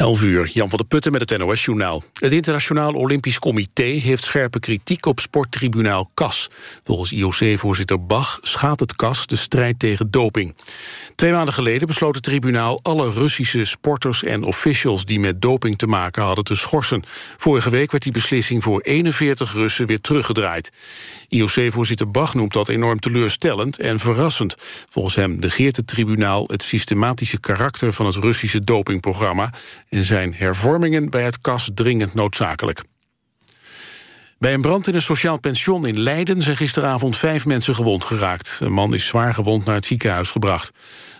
11 uur, Jan van der Putten met het NOS-journaal. Het Internationaal Olympisch Comité heeft scherpe kritiek op sporttribunaal CAS. Volgens IOC-voorzitter Bach schaadt het CAS de strijd tegen doping. Twee maanden geleden besloot het tribunaal alle Russische sporters en officials die met doping te maken hadden te schorsen. Vorige week werd die beslissing voor 41 Russen weer teruggedraaid. IOC-voorzitter Bach noemt dat enorm teleurstellend en verrassend. Volgens hem negeert het tribunaal het systematische karakter van het Russische dopingprogramma en zijn hervormingen bij het KAS dringend noodzakelijk. Bij een brand in een sociaal pension in Leiden zijn gisteravond vijf mensen gewond geraakt. Een man is zwaar gewond naar het ziekenhuis gebracht.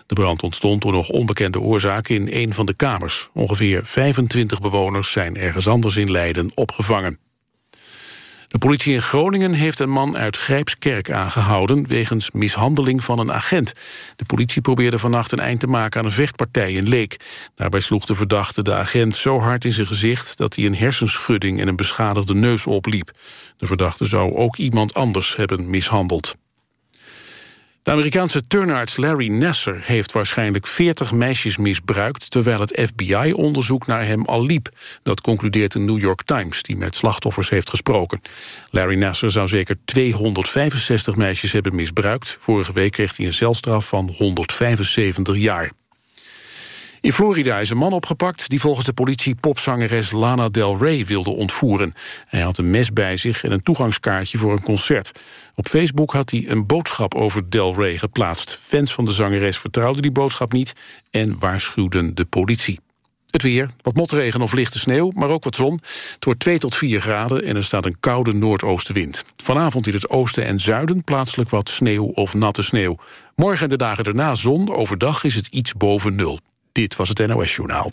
De brand ontstond door nog onbekende oorzaak in een van de kamers. Ongeveer 25 bewoners zijn ergens anders in Leiden opgevangen. De politie in Groningen heeft een man uit Grijpskerk aangehouden... wegens mishandeling van een agent. De politie probeerde vannacht een eind te maken aan een vechtpartij in Leek. Daarbij sloeg de verdachte de agent zo hard in zijn gezicht... dat hij een hersenschudding en een beschadigde neus opliep. De verdachte zou ook iemand anders hebben mishandeld. De Amerikaanse turnarts Larry Nasser heeft waarschijnlijk 40 meisjes misbruikt... terwijl het FBI-onderzoek naar hem al liep. Dat concludeert de New York Times, die met slachtoffers heeft gesproken. Larry Nasser zou zeker 265 meisjes hebben misbruikt. Vorige week kreeg hij een celstraf van 175 jaar. In Florida is een man opgepakt die volgens de politie popzangeres Lana Del Rey wilde ontvoeren. Hij had een mes bij zich en een toegangskaartje voor een concert. Op Facebook had hij een boodschap over Del Rey geplaatst. Fans van de zangeres vertrouwden die boodschap niet en waarschuwden de politie. Het weer, wat motregen of lichte sneeuw, maar ook wat zon. Het wordt 2 tot 4 graden en er staat een koude noordoostenwind. Vanavond in het oosten en zuiden plaatselijk wat sneeuw of natte sneeuw. Morgen en de dagen daarna zon, overdag is het iets boven nul. Dit was het NOS Journaal.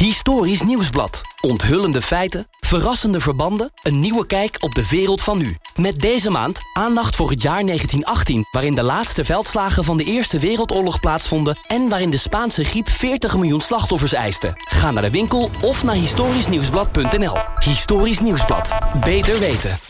Historisch Nieuwsblad. Onthullende feiten, verrassende verbanden... een nieuwe kijk op de wereld van nu. Met deze maand aandacht voor het jaar 1918... waarin de laatste veldslagen van de Eerste Wereldoorlog plaatsvonden... en waarin de Spaanse griep 40 miljoen slachtoffers eiste. Ga naar de winkel of naar historischnieuwsblad.nl. Historisch Nieuwsblad. Beter weten.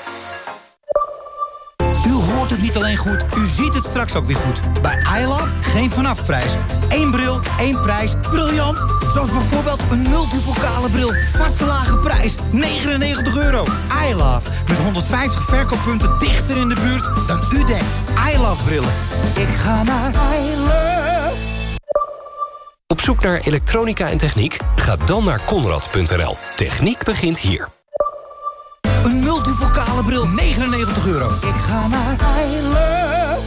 Hoort het niet alleen goed, u ziet het straks ook weer goed. Bij iLove geen vanafprijs. Eén bril, één prijs. Briljant! Zoals bijvoorbeeld een multipokale bril. Vaste lage prijs, 99 euro. iLove, met 150 verkooppunten dichter in de buurt dan u denkt. iLove brillen. Ik ga naar iLove. Op zoek naar elektronica en techniek? Ga dan naar Conrad.nl. Techniek begint hier. Bril, 99 euro. Ik ga naar iLove.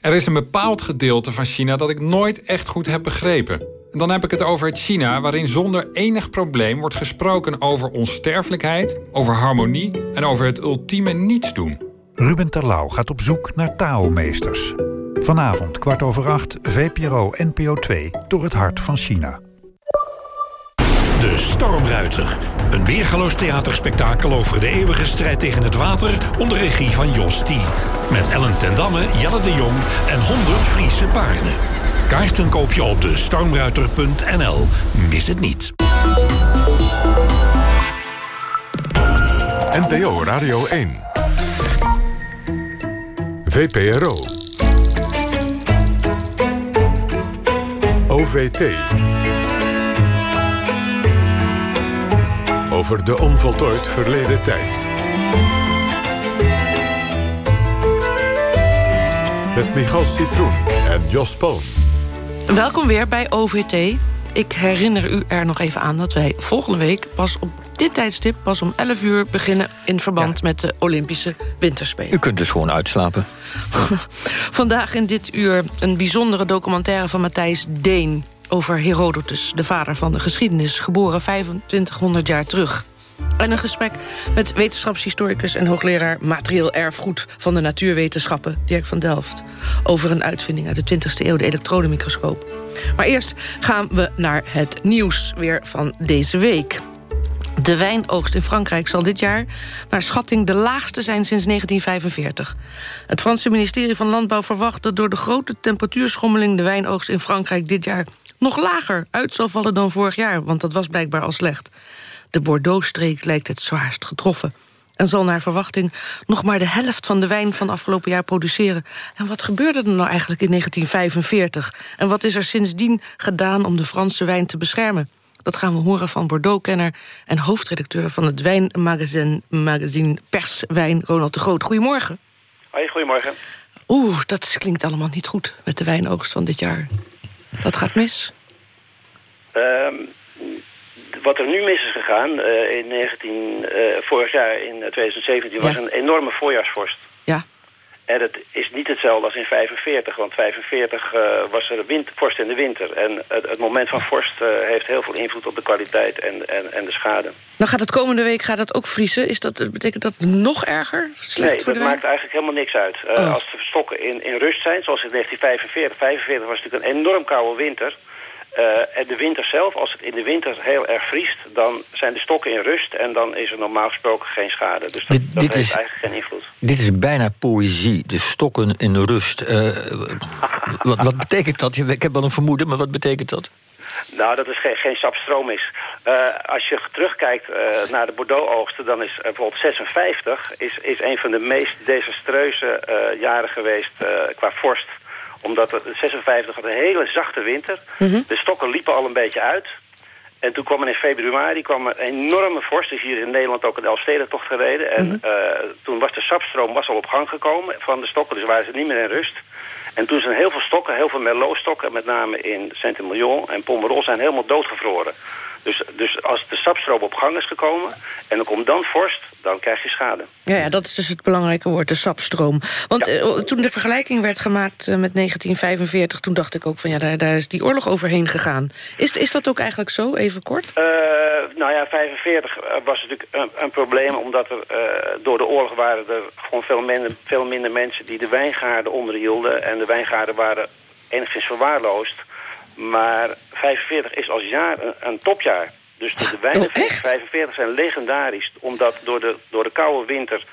Er is een bepaald gedeelte van China dat ik nooit echt goed heb begrepen. En dan heb ik het over het China waarin zonder enig probleem wordt gesproken over onsterfelijkheid, over harmonie en over het ultieme niets doen. Ruben Terlouw gaat op zoek naar taalmeesters. Vanavond kwart over acht, VPRO NPO 2, door het hart van China. De Stormruiter. Een weergaloos theaterspektakel over de eeuwige strijd tegen het water... onder regie van Jos T. Met Ellen ten Damme, Jelle de Jong en 100 Friese paarden. Kaarten koop je op de stormruiter.nl. Mis het niet. NPO Radio 1. VPRO. OVT. Over de onvoltooid verleden tijd. Met Michal Citroen en Jos Poon. Welkom weer bij OVT. Ik herinner u er nog even aan dat wij volgende week pas op dit tijdstip... pas om 11 uur beginnen in verband met de Olympische Winterspelen. U kunt dus gewoon uitslapen. Vandaag in dit uur een bijzondere documentaire van Matthijs Deen... over Herodotus, de vader van de geschiedenis... geboren 2500 jaar terug. En een gesprek met wetenschapshistoricus en hoogleraar materieel erfgoed van de natuurwetenschappen, Dirk van Delft. Over een uitvinding uit de 20e eeuw, de elektronenmicroscoop. Maar eerst gaan we naar het nieuws weer van deze week. De wijnoogst in Frankrijk zal dit jaar naar schatting de laagste zijn sinds 1945. Het Franse ministerie van Landbouw verwacht dat door de grote temperatuurschommeling... de wijnoogst in Frankrijk dit jaar nog lager uit zal vallen dan vorig jaar... want dat was blijkbaar al slecht. De Bordeaux-streek lijkt het zwaarst getroffen en zal naar verwachting nog maar de helft van de wijn van afgelopen jaar produceren. En wat gebeurde er nou eigenlijk in 1945? En wat is er sindsdien gedaan om de Franse wijn te beschermen? Dat gaan we horen van Bordeaux-kenner en hoofdredacteur van het wijnmagazine magazine Perswijn, Ronald de Groot. Goedemorgen. Hoi, goedemorgen. Oeh, dat klinkt allemaal niet goed met de wijnoogst van dit jaar. Dat gaat mis. Um, wat er nu mis is gegaan, uh, in 19, uh, eh, vorig jaar in 2017 ja. was een enorme voorjaarsvorst. Ja. En het is niet hetzelfde als in 45, want 45 uh, was er wind, vorst in de winter. En het, het moment van vorst heeft heel veel invloed op de kwaliteit en, en, en de schade. Nou gaat het komende week gaat dat ook vriezen. Is dat, betekent dat nog erger? Slecht nee, voor dat maakt eigenlijk helemaal niks uit. Oh. Als de stokken in, in rust zijn, zoals in 1945. 45 was natuurlijk een enorm koude winter... Uh, en de winter zelf, als het in de winter heel erg vriest... dan zijn de stokken in rust en dan is er normaal gesproken geen schade. Dus dat, dit, dat heeft is, eigenlijk geen invloed. Dit is bijna poëzie, de stokken in rust. Uh, wat, wat, betekent dat? Ik heb wel een vermoeden, maar wat betekent dat? Nou, dat is geen, geen sapstroom is. Uh, als je terugkijkt naar de Bordeaux-oogsten... dan is bijvoorbeeld 56 is, is een van de meest desastreuze jaren geweest qua vorst omdat het 56 had een hele zachte winter. Mhm. De stokken liepen al een beetje uit. En toen kwam er in februari kwam er een enorme vorst. Dus hier in Nederland ook een Elfstedentocht gereden. En mm toen was de sapstroom was al op gang gekomen van de stokken. Dus waren ze niet meer in rust. En toen zijn heel veel stokken, heel veel Merlot-stokken... met name in Saint-Emilion en Pomerol, zijn helemaal doodgevroren. Dus, dus als de sapstroom op gang is gekomen en er komt dan vorst, dan krijg je schade. Ja, ja dat is dus het belangrijke woord, de sapstroom. Want eh, toen de vergelijking werd gemaakt eh, met 1945... toen dacht ik ook van ja, daar, daar is die oorlog overheen gegaan. Is, is dat ook eigenlijk zo, even kort? Uh, nou ja, 45 was natuurlijk een, een probleem... omdat er door de oorlog waren er gewoon veel minder, veel minder mensen... die de wijngaarden onderhielden. En de wijngaarden waren enigszins verwaarloosd... Maar 45 is als jaar een, een topjaar. Dus de, de wijnen van 45 zijn legendarisch. Omdat door de, door de koude winter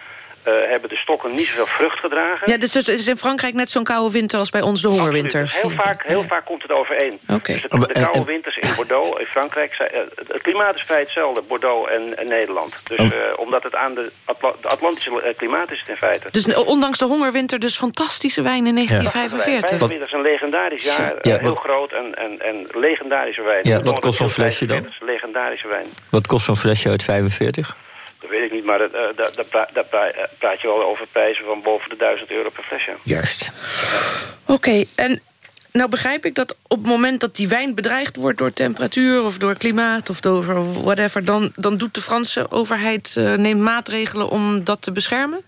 hebben de stokken niet zoveel vrucht gedragen. Ja, dus, dus is in Frankrijk net zo'n koude winter als bij ons de hongerwinter. Dus heel, vaak, heel vaak komt het overeen. Okay. Dus de, de koude winters in Bordeaux, in Frankrijk... Zijn, het klimaat is vrij hetzelfde, Bordeaux en, en Nederland. Dus uh, omdat het aan de, Atla de Atlantische klimaat is het in feite. Dus ondanks de hongerwinter dus fantastische wijn in 1945. 45 is een legendarisch jaar, ja, heel groot en, en, en legendarische wijn. Ja, wat kost zo'n flesje dan? Legendarische wijn. Wat kost zo'n flesje uit 45? Dat weet ik niet, maar daar, daar, praat je wel over prijzen van boven de 1000 euro per flesje. Juist. Oké, en nou begrijp ik dat op het moment dat die wijn bedreigd wordt... door temperatuur of door klimaat of door whatever... dan, dan doet de Franse overheid uh, neemt maatregelen om dat te beschermen?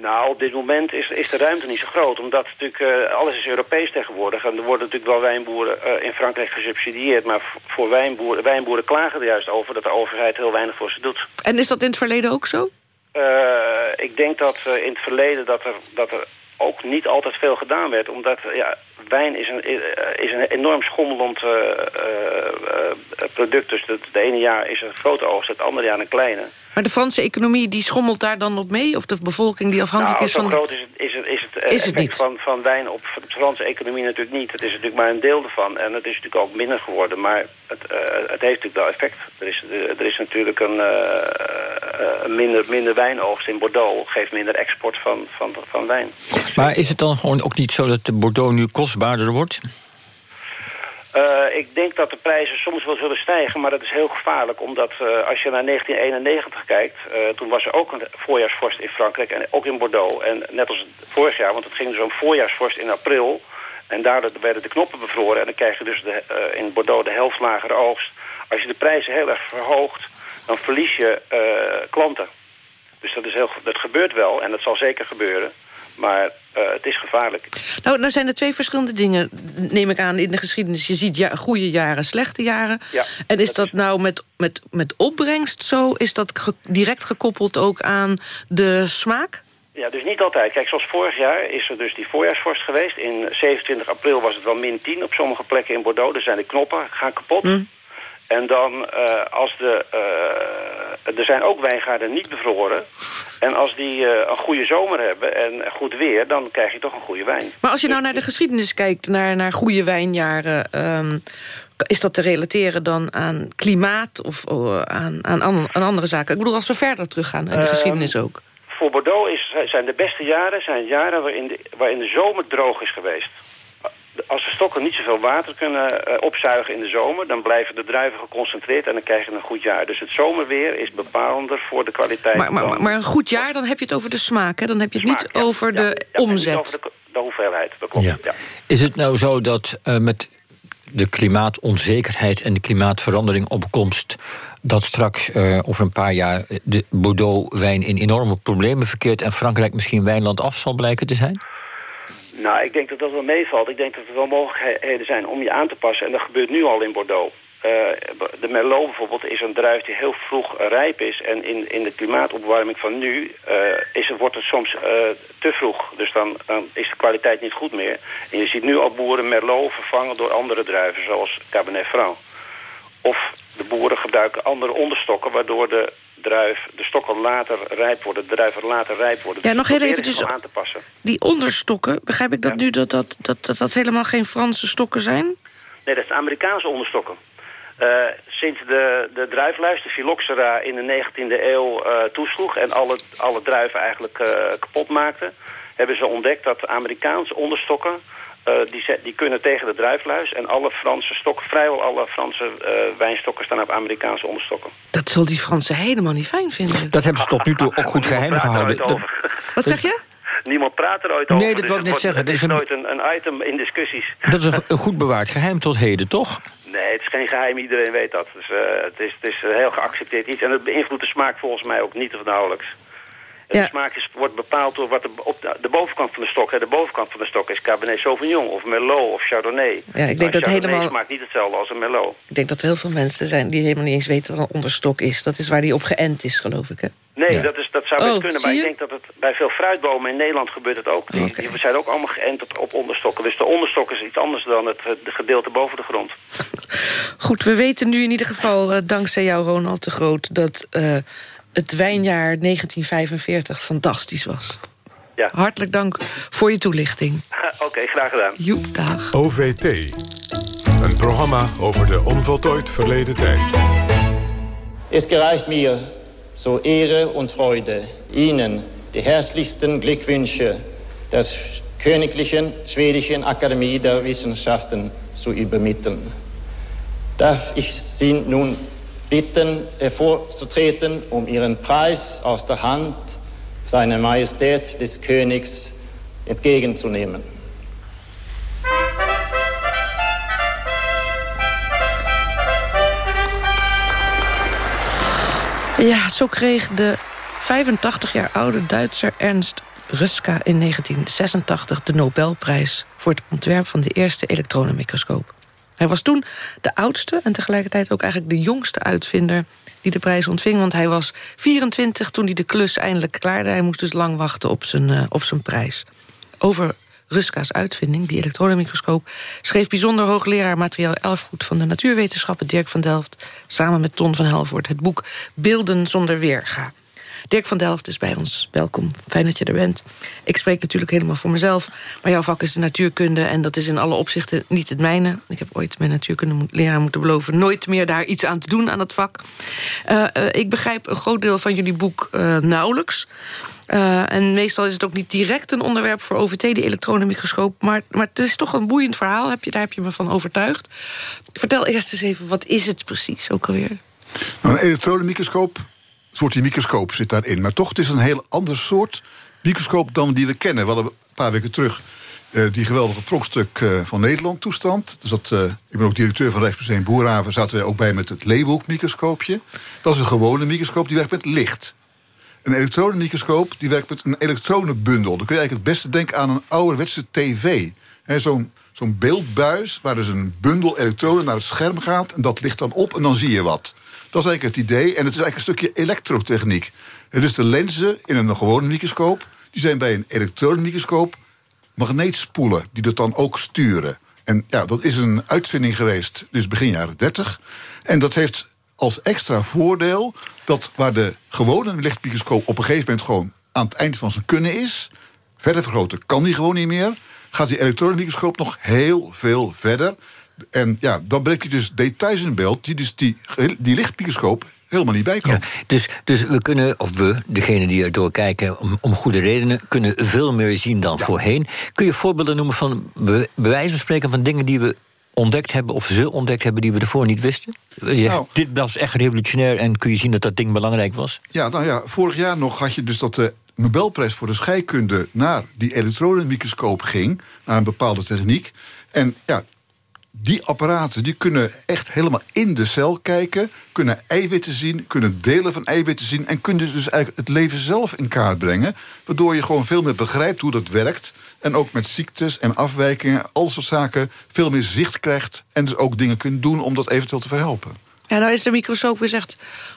Nou, op dit moment is, is de ruimte niet zo groot. Omdat natuurlijk uh, alles is Europees tegenwoordig. En er worden natuurlijk wel wijnboeren uh, in Frankrijk gesubsidieerd. Maar voor wijnboeren, wijnboeren klagen er juist over dat de overheid heel weinig voor ze doet. En is dat in het verleden ook zo? Uh, ik denk dat in het verleden dat er, dat er ook niet altijd veel gedaan werd. Omdat ja, wijn is een, is een enorm schommelend product. Dus het, het ene jaar is een grote oogst, het andere jaar een kleine. Maar de Franse economie die schommelt daar dan op mee? Of de bevolking die afhankelijk nou, is van... zo groot is het, is het, is het, is het niet. Van, van wijn op de Franse economie natuurlijk niet. Het is natuurlijk maar een deel ervan. En het is natuurlijk ook minder geworden. Maar het, uh, het heeft natuurlijk wel effect. Er is, er is natuurlijk een, uh, minder, minder wijnoogst in Bordeaux. Geeft minder export van, van, van wijn. Maar is het dan gewoon ook niet zo dat de Bordeaux nu kostbaarder wordt? Uh, ik denk dat de prijzen soms wel zullen stijgen, maar dat is heel gevaarlijk. Omdat uh, als je naar 1991 kijkt, uh, toen was er ook een voorjaarsvorst in Frankrijk en ook in Bordeaux. En net als vorig jaar, want het ging dus om voorjaarsvorst in april. En daardoor werden de knoppen bevroren en dan krijg je dus de, in Bordeaux de helft lagere oogst. Als je de prijzen heel erg verhoogt, dan verlies je klanten. Dus dat, is heel, dat gebeurt wel en dat zal zeker gebeuren. Maar uh, het is gevaarlijk. Nou, nou zijn er twee verschillende dingen, neem ik aan, in de geschiedenis. Je ziet ja, goede jaren, slechte jaren. Ja, en is dat, nou met, met, met opbrengst zo? Is dat ge direct gekoppeld ook aan de smaak? Ja, dus niet altijd. Kijk, zoals vorig jaar is er dus die voorjaarsvorst geweest. In 27 april was het wel min 10 op sommige plekken in Bordeaux. Er zijn de knoppen gaan kapot. Mm. En dan, uh, als de... Uh, er zijn ook wijngaarden niet bevroren. En als die eh, een goede zomer hebben en goed weer... dan krijg je toch een goede wijn. Maar als je nou naar de geschiedenis kijkt, naar, naar goede wijnjaren... ehm, is dat te relateren dan aan klimaat of aan, aan, an- aan andere zaken? Ik bedoel, als we verder teruggaan in de Ehm, geschiedenis ook. Voor Bordeaux is, zijn de beste jaren zijn jaren waarin de, waarin de zomer droog is geweest. Als de stokken niet zoveel water kunnen eh, opzuigen in de zomer... dan blijven de druiven geconcentreerd en dan krijg je een goed jaar. Dus het zomerweer is bepalender voor de kwaliteit Maar, maar, van maar- maar een goed jaar, dan heb je het over de smaak. Hè? Dan heb je het niet ja. over Ja, de ja, en niet omzet. over de, de hoeveelheid, dat klopt. Ja. Is het nou zo dat eh, met de klimaatonzekerheid en de klimaatverandering opkomst... dat straks eh, over een paar jaar de Bordeaux-wijn in enorme problemen verkeert... en Frankrijk misschien wijnland af zal blijken te zijn? Nou, ik denk dat dat wel meevalt. Ik denk dat er wel mogelijkheden zijn om je aan te passen. En dat gebeurt nu al in Bordeaux. Eh, de Merlot bijvoorbeeld is een druif die heel vroeg rijp is. En in, in de klimaatopwarming van nu eh, is, wordt het soms eh, te vroeg. Dus dan, dan is de kwaliteit niet goed meer. En je ziet nu al boeren Merlot vervangen door andere druiven, zoals Cabernet Franc. Of de boeren gebruiken andere onderstokken, waardoor de druif, de stokken later rijp worden, de druiven later rijp worden. Ja, Dus nog heel eventjes- aan te passen. Die onderstokken, begrijp ik dat nu dat dat, dat, dat dat helemaal geen Franse stokken zijn? Nee, dat zijn Amerikaanse onderstokken. Eh, sinds de, de druifluis, de phylloxera, in de 19e eeuw eh, toesloeg... en alle, alle druiven eigenlijk eh, kapot maakte... hebben ze ontdekt dat Amerikaanse onderstokken... eh, die, die kunnen tegen de druifluis. En alle Franse stokken, vrijwel alle Franse eh, wijnstokken... staan op Amerikaanse onderstokken. Dat zullen die Fransen helemaal niet fijn vinden. Dat hebben ze tot nu toe ook goed geheim gehouden. Dat-. Wat zeg je? Niemand praat er ooit Nee, over. dat dus wou ik net wordt- zeggen. Het Dat is is een- nooit een, een item in discussies. Dat is een, goed bewaard geheim tot heden, toch? Nee, het is geen geheim, iedereen weet dat. Dus, eh, het is, het is een heel geaccepteerd iets. En het beïnvloedt de smaak volgens mij ook niet of nauwelijks. En Ja. De smaak is, wordt bepaald door wat er op de, de bovenkant van de stok... Hè, de bovenkant van de stok is Cabernet Sauvignon of Merlot of Chardonnay. Ja, ik denk Nou, dat Chardonnay helemaal- smaakt niet hetzelfde als een Merlot. Ik denk dat er heel veel mensen zijn die helemaal niet eens weten wat een onderstok is. Dat is waar die op geënt is, geloof ik. Hè? Nee, Ja. dat, is, dat zou best Oh, kunnen. Maar ik denk dat het bij veel fruitbomen in Nederland gebeurt het ook. Die, zijn ook allemaal geënt op, op onderstokken. Dus de onderstok is iets anders dan het, het gedeelte boven de grond. Goed, we weten nu in ieder geval, eh, dankzij jou Ronald de Groot... dat eh, het wijnjaar 1945 fantastisch was. Ja. Hartelijk dank voor je toelichting. Oké, graag gedaan. Joep, dag. OVT. Een programma over de onvoltooid verleden tijd. Es gereicht mir zur Ehre und Freude, Ihnen die herzlichsten Glückwünsche der Königlichen Schwedischen Akademie der Wissenschaften zu übermitteln. Darf ich Sie nun bitten, hervorzutreten, um Ihren Preis aus der Hand seiner Majestät des Königs entgegenzunehmen. Ja, zo kreeg de 85 jaar oude Duitser Ernst Ruska in 1986 de Nobelprijs... voor het ontwerp van de eerste elektronenmicroscoop. Hij was toen de oudste en tegelijkertijd ook eigenlijk de jongste uitvinder... die de prijs ontving, want hij was 24 toen hij de klus eindelijk klaarde. Hij moest dus lang wachten op zijn, eh, op zijn prijs. Over Ruska's uitvinding, die elektronenmicroscoop... schreef bijzonder hoogleraar materiaal erfgoed van de natuurwetenschappen Dirk van Delft... samen met Ton van Helvoort het boek Beelden zonder weerga. Dirk van Delft is bij ons. Welkom, fijn dat je er bent. Ik spreek natuurlijk helemaal voor mezelf... maar jouw vak is de natuurkunde en dat is in alle opzichten niet het mijne. Ik heb ooit mijn natuurkundeleraar moeten beloven... nooit meer daar iets aan te doen aan dat vak. Eh, eh, ik begrijp een groot deel van jullie boek eh, nauwelijks... Uh, en meestal is het ook niet direct een onderwerp voor OVT, die elektronenmicroscoop. Maar, maar het is toch een boeiend verhaal, heb je, daar heb je me van overtuigd. Vertel eerst eens even, wat is het precies ook alweer? Nou, een elektronenmicroscoop, woord die microscoop zit daarin. Maar toch, het is een heel ander soort microscoop dan die we kennen. We hadden een paar weken terug uh, die geweldige pronkstuk uh, van Nederland toestand. Dus dat, uh, ik ben ook directeur van Rijksmuseum Boerhaven. Zaten wij ook bij met het Leeuwenhoek-microscoopje. Dat is een gewone microscoop, die werkt met licht. Een elektronenmicroscoop die werkt met een elektronenbundel. Dan kun je eigenlijk het beste denken aan een ouderwetse tv. Zo'n zo'n beeldbuis waar dus een bundel elektronen naar het scherm gaat... en dat ligt dan op en dan zie je wat. Dat is eigenlijk het idee. En het is eigenlijk een stukje elektrotechniek. En dus de lenzen in een gewone microscoop... die zijn bij een elektronenmicroscoop magneetspoelen... die dat dan ook sturen. En ja, dat is een uitvinding geweest, dus begin jaren 30. En dat heeft als extra voordeel dat waar de gewone lichtmicroscoop op een gegeven moment gewoon aan het eind van zijn kunnen is, verder vergroten kan die gewoon niet meer, gaat die elektronenmicroscoop nog heel veel verder. En ja, dan brengt hij dus details in beeld die dus die, die lichtmicroscoop helemaal niet bij kan. Ja, dus, dus we kunnen, of we, degene die er door kijken om, om goede redenen, kunnen veel meer zien dan voorheen. Kun je voorbeelden noemen van, bij wijze van spreken, van dingen die we ontdekt hebben of ze ontdekt hebben die we ervoor niet wisten? Nou, dit was echt revolutionair en kun je zien dat dat ding belangrijk was? Ja, nou ja, vorig jaar nog had je dus dat de Nobelprijs voor de scheikunde naar die elektronenmicroscoop ging, naar een bepaalde techniek. En ja, die apparaten die kunnen echt helemaal in de cel kijken, kunnen eiwitten zien, kunnen delen van eiwitten zien en kunnen dus eigenlijk het leven zelf in kaart brengen, waardoor je gewoon veel meer begrijpt hoe dat werkt en ook met ziektes en afwijkingen, al soort zaken, veel meer zicht krijgt en dus ook dingen kunt doen om dat eventueel te verhelpen. Ja, nou is de microscoop weer zegt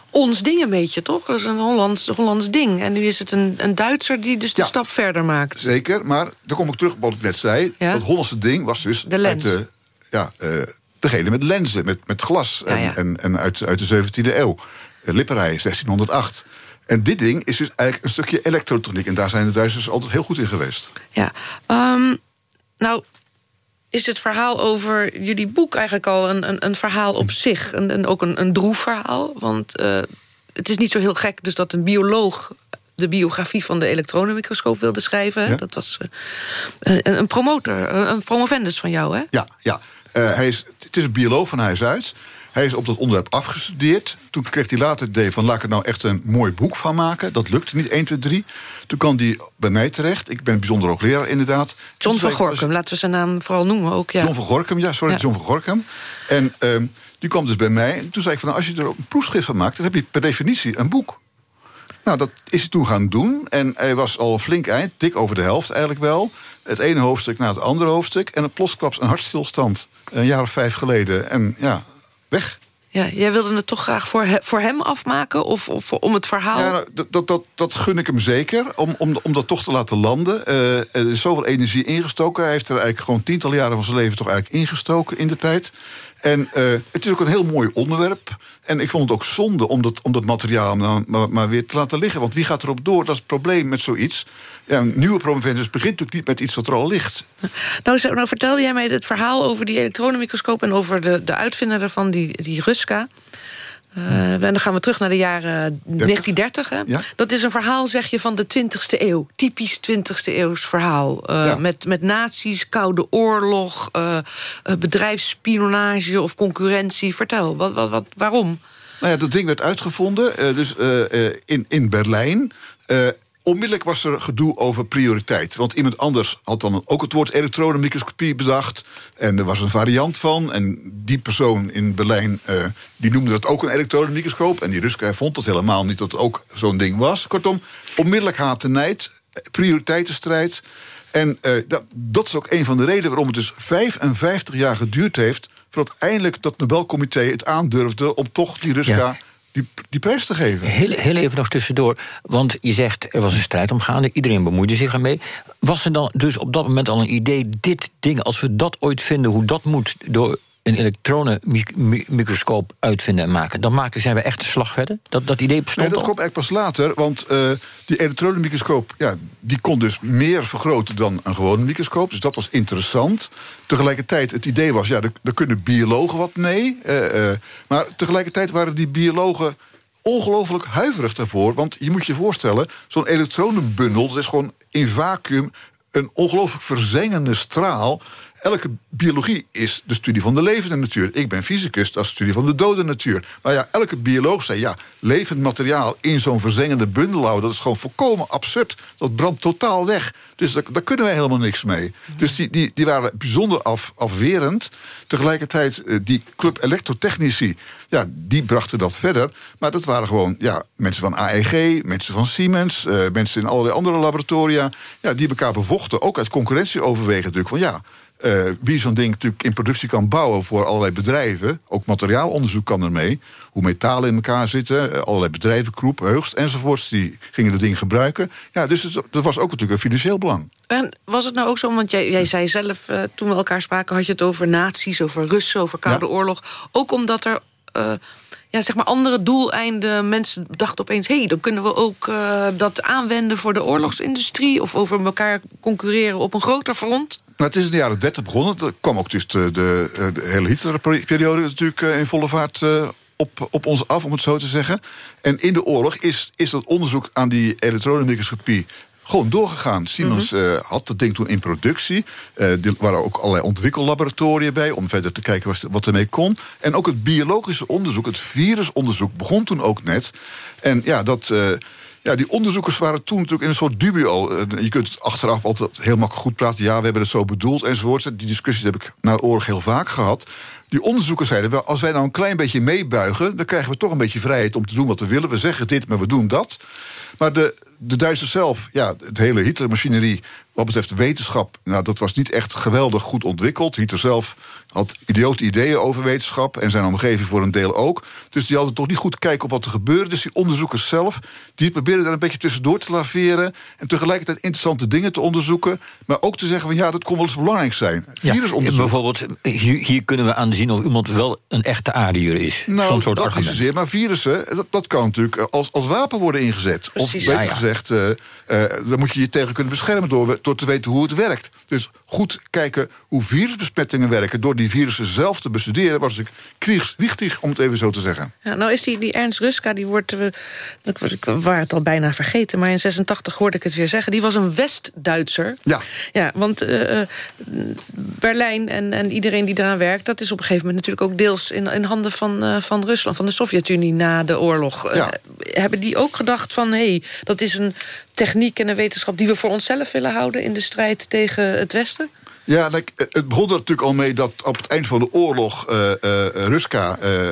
ons ding een beetje, toch? Dat is een Hollands, Hollands ding. En nu is het een, een Duitser die dus de stap verder maakt. Zeker, maar dan kom ik terug op wat ik net zei. Ja? Dat Hollandse ding was dus de lens. uit de ja, uh, degene met lenzen, met, met glas. En, en, en, uit, uit de 17e eeuw. Eh, Lipperij, 1608. En dit ding is dus eigenlijk een stukje elektrotechniek. En daar zijn de Duitsers altijd heel goed in geweest. Ja, um, nou is het verhaal over jullie boek eigenlijk al een, een, een verhaal op zich. En, en ook een, een droef verhaal. Want uh, het is niet zo heel gek dus dat een bioloog de biografie van de elektronenmicroscoop wilde schrijven. Dat was uh, een, een promotor, een promovendus van jou, hè? Ja, ja. Uh, hij is, het is een bioloog van huis uit. Hij is op dat onderwerp afgestudeerd. Toen kreeg hij later het idee van... laat ik er nou echt een mooi boek van maken. Dat lukte niet 1, 2, 3. Toen kwam hij bij mij terecht. Ik ben bijzonder hoogleraar inderdaad. John van Gorkum, laten we zijn naam vooral noemen ook. Ja. John van Gorkum, ja, sorry, John van Gorkum. En uh, die kwam dus bij mij. En toen zei ik van, nou, als je er een proefschrift van maakt... dan heb je per definitie een boek. Nou, dat is hij toen gaan doen. En hij was al flink eind, dik over de helft eigenlijk wel. Het ene hoofdstuk na het andere hoofdstuk. En een plotsklaps een hartstilstand. Een jaar of vijf geleden. En ja, weg. Ja, jij wilde het toch graag voor, voor hem afmaken? Of, of, om het verhaal... Ja, nou, dat, dat, dat gun ik hem zeker. Om, om, om dat toch te laten landen. Uh, er is zoveel energie ingestoken. Hij heeft er eigenlijk gewoon tientallen jaren van zijn leven... toch eigenlijk ingestoken in de tijd. En uh, het is ook een heel mooi onderwerp. En ik vond het ook zonde om dat, om dat materiaal maar, maar, weer te laten liggen. Want wie gaat erop door? Dat is het probleem met zoiets. Ja, een nieuwe promovendus begint natuurlijk niet met iets wat er al ligt. Nou, nou vertelde jij mij het verhaal over die elektronenmicroscoop... en over de, de uitvinder ervan, die, die Ruska... Uh, en dan gaan we terug naar de jaren 1930. Hè? Dat is een verhaal, zeg je, van de 20e eeuw. Typisch 20e eeuws verhaal. Uh, met, met nazi's, koude oorlog, uh, bedrijfsspionage of concurrentie. Vertel, wat, wat, wat, waarom? Nou ja, dat ding werd uitgevonden dus, in, in Berlijn. Onmiddellijk was er gedoe over prioriteit. Want iemand anders had dan ook het woord elektronenmicroscopie bedacht. En er was een variant van. En die persoon in Berlijn uh, die noemde dat ook een elektronenmicroscoop. En die Ruska vond dat helemaal niet dat het ook zo'n ding was. Kortom, onmiddellijk haat de nijd, prioriteitenstrijd. En dat, dat is ook een van de redenen waarom het dus 55 jaar geduurd heeft... voordat eindelijk dat Nobelcomité het aandurfde om toch die Ruska die, die prijs te geven. Heel, heel even nog tussendoor, want je zegt er was een strijd omgaande, iedereen bemoeide zich ermee. Was er dan dus op dat moment al een idee, dit ding, als we dat ooit vinden, hoe dat moet door een elektronenmicroscoop uitvinden en maken. Dan maken, zijn we echt een slag verder? Dat, dat idee bestond Nee, dat komt eigenlijk pas later. Want uh, die elektronenmicroscoop ja, die kon dus meer vergroten dan een gewone microscoop. Dus dat was interessant. Tegelijkertijd, het idee was, ja, er, kunnen biologen wat mee. Uh, uh, maar tegelijkertijd waren die biologen ongelooflijk huiverig daarvoor. Want je moet je voorstellen, zo'n elektronenbundel... dat is gewoon in vacuüm een ongelooflijk verzengende straal elke biologie is de studie van de levende natuur. Ik ben fysicus, dat is de studie van de dode natuur. Maar ja, elke bioloog zei, ja, levend materiaal in zo'n verzengende bundel houden... dat is gewoon volkomen absurd. Dat brandt totaal weg. Dus daar, kunnen wij helemaal niks mee. Dus die, die, die waren bijzonder af, afwerend. Tegelijkertijd, eh, die club elektrotechnici... ja, die brachten dat verder. Maar dat waren gewoon ja, mensen van AEG, mensen van Siemens... Uh, mensen in allerlei andere laboratoria... Ja, die elkaar bevochten, ook uit concurrentieoverwegen natuurlijk... van ja, uh, wie zo'n ding natuurlijk in productie kan bouwen voor allerlei bedrijven. Ook materiaalonderzoek kan ermee. Hoe metalen in elkaar zitten. Uh, allerlei bedrijven, Kroep, Heugst enzovoorts. Die gingen dat ding gebruiken. Ja, dus het, dat was ook natuurlijk een financieel belang. En was het nou ook zo, want jij, jij zei zelf... Uh, toen we elkaar spraken, had je het over naties, over Russen... over Koude Oorlog. Ook omdat er ja, zeg maar andere doeleinden. Mensen dachten opeens, hé, hey, dan kunnen we ook uh, dat aanwenden voor de oorlogsindustrie... of over elkaar concurreren op een groter front? Nou, het is in de jaren 30 begonnen. Dat kwam ook dus de, de, de hele Hitlerperiode natuurlijk in volle vaart op, op ons af, om het zo te zeggen. En in de oorlog is, is dat onderzoek aan die elektronenmicroscopie gewoon doorgegaan. Siemens mm had dat ding toen in productie. Uh, er waren ook allerlei ontwikkellaboratoriën bij... om verder te kijken wat, wat ermee kon. En ook het biologische onderzoek, het virusonderzoek... begon toen ook net. En ja, dat... Uh, ja, die onderzoekers waren toen natuurlijk in een soort dubio. Je kunt het achteraf altijd heel makkelijk goed praten. Ja, we hebben het zo bedoeld enzovoort. Die discussies heb ik na de oorlog heel vaak gehad. Die onderzoekers zeiden wel, als wij nou een klein beetje meebuigen... dan krijgen we toch een beetje vrijheid om te doen wat we willen. We zeggen dit, maar we doen dat. Maar de, de Duitsers zelf, ja, het hele Hitlermachinerie... wat betreft wetenschap, nou, dat was niet echt geweldig goed ontwikkeld. Hitler zelf had idiote ideeën over wetenschap... en zijn omgeving voor een deel ook. Dus die hadden toch niet goed kijken op wat er gebeurde. Dus die onderzoekers zelf, die probeerden daar een beetje tussendoor te laveren... en tegelijkertijd interessante dingen te onderzoeken... maar ook te zeggen van ja, dat kon wel eens belangrijk zijn. Ja, bijvoorbeeld, hier, hier, kunnen we aanzien of iemand wel een echte Ariër is. Nou, soort dat argument. is zeer, maar virussen, dat, dat kan natuurlijk als, als wapen worden ingezet. Of beter gezegd, uh, uh, daar moet je je tegen kunnen beschermen... Door, door te weten hoe het werkt. Dus goed kijken hoe virusbesmettingen werken... door die virussen zelf te bestuderen... was ik kriegswichtig, om het even zo te zeggen. Ja, nou is die, die Ernst Ruska, die wordt... Uh, ik waar het al bijna vergeten... maar in 86 hoorde ik het weer zeggen... die was een West-Duitser. Ja. Ja, want uh, Berlijn en, en iedereen die daaraan werkt... dat is op een gegeven moment natuurlijk ook deels... in, in handen van, uh, van Rusland, van de Sovjet-Unie na de oorlog. Ja. hebben die ook gedacht van... hé, hey, dat is een techniek en een wetenschap... die we voor onszelf willen houden in de strijd tegen het Westen? Ja, het begon er natuurlijk al mee dat op het eind van de oorlog... Uh, uh, Ruska uh,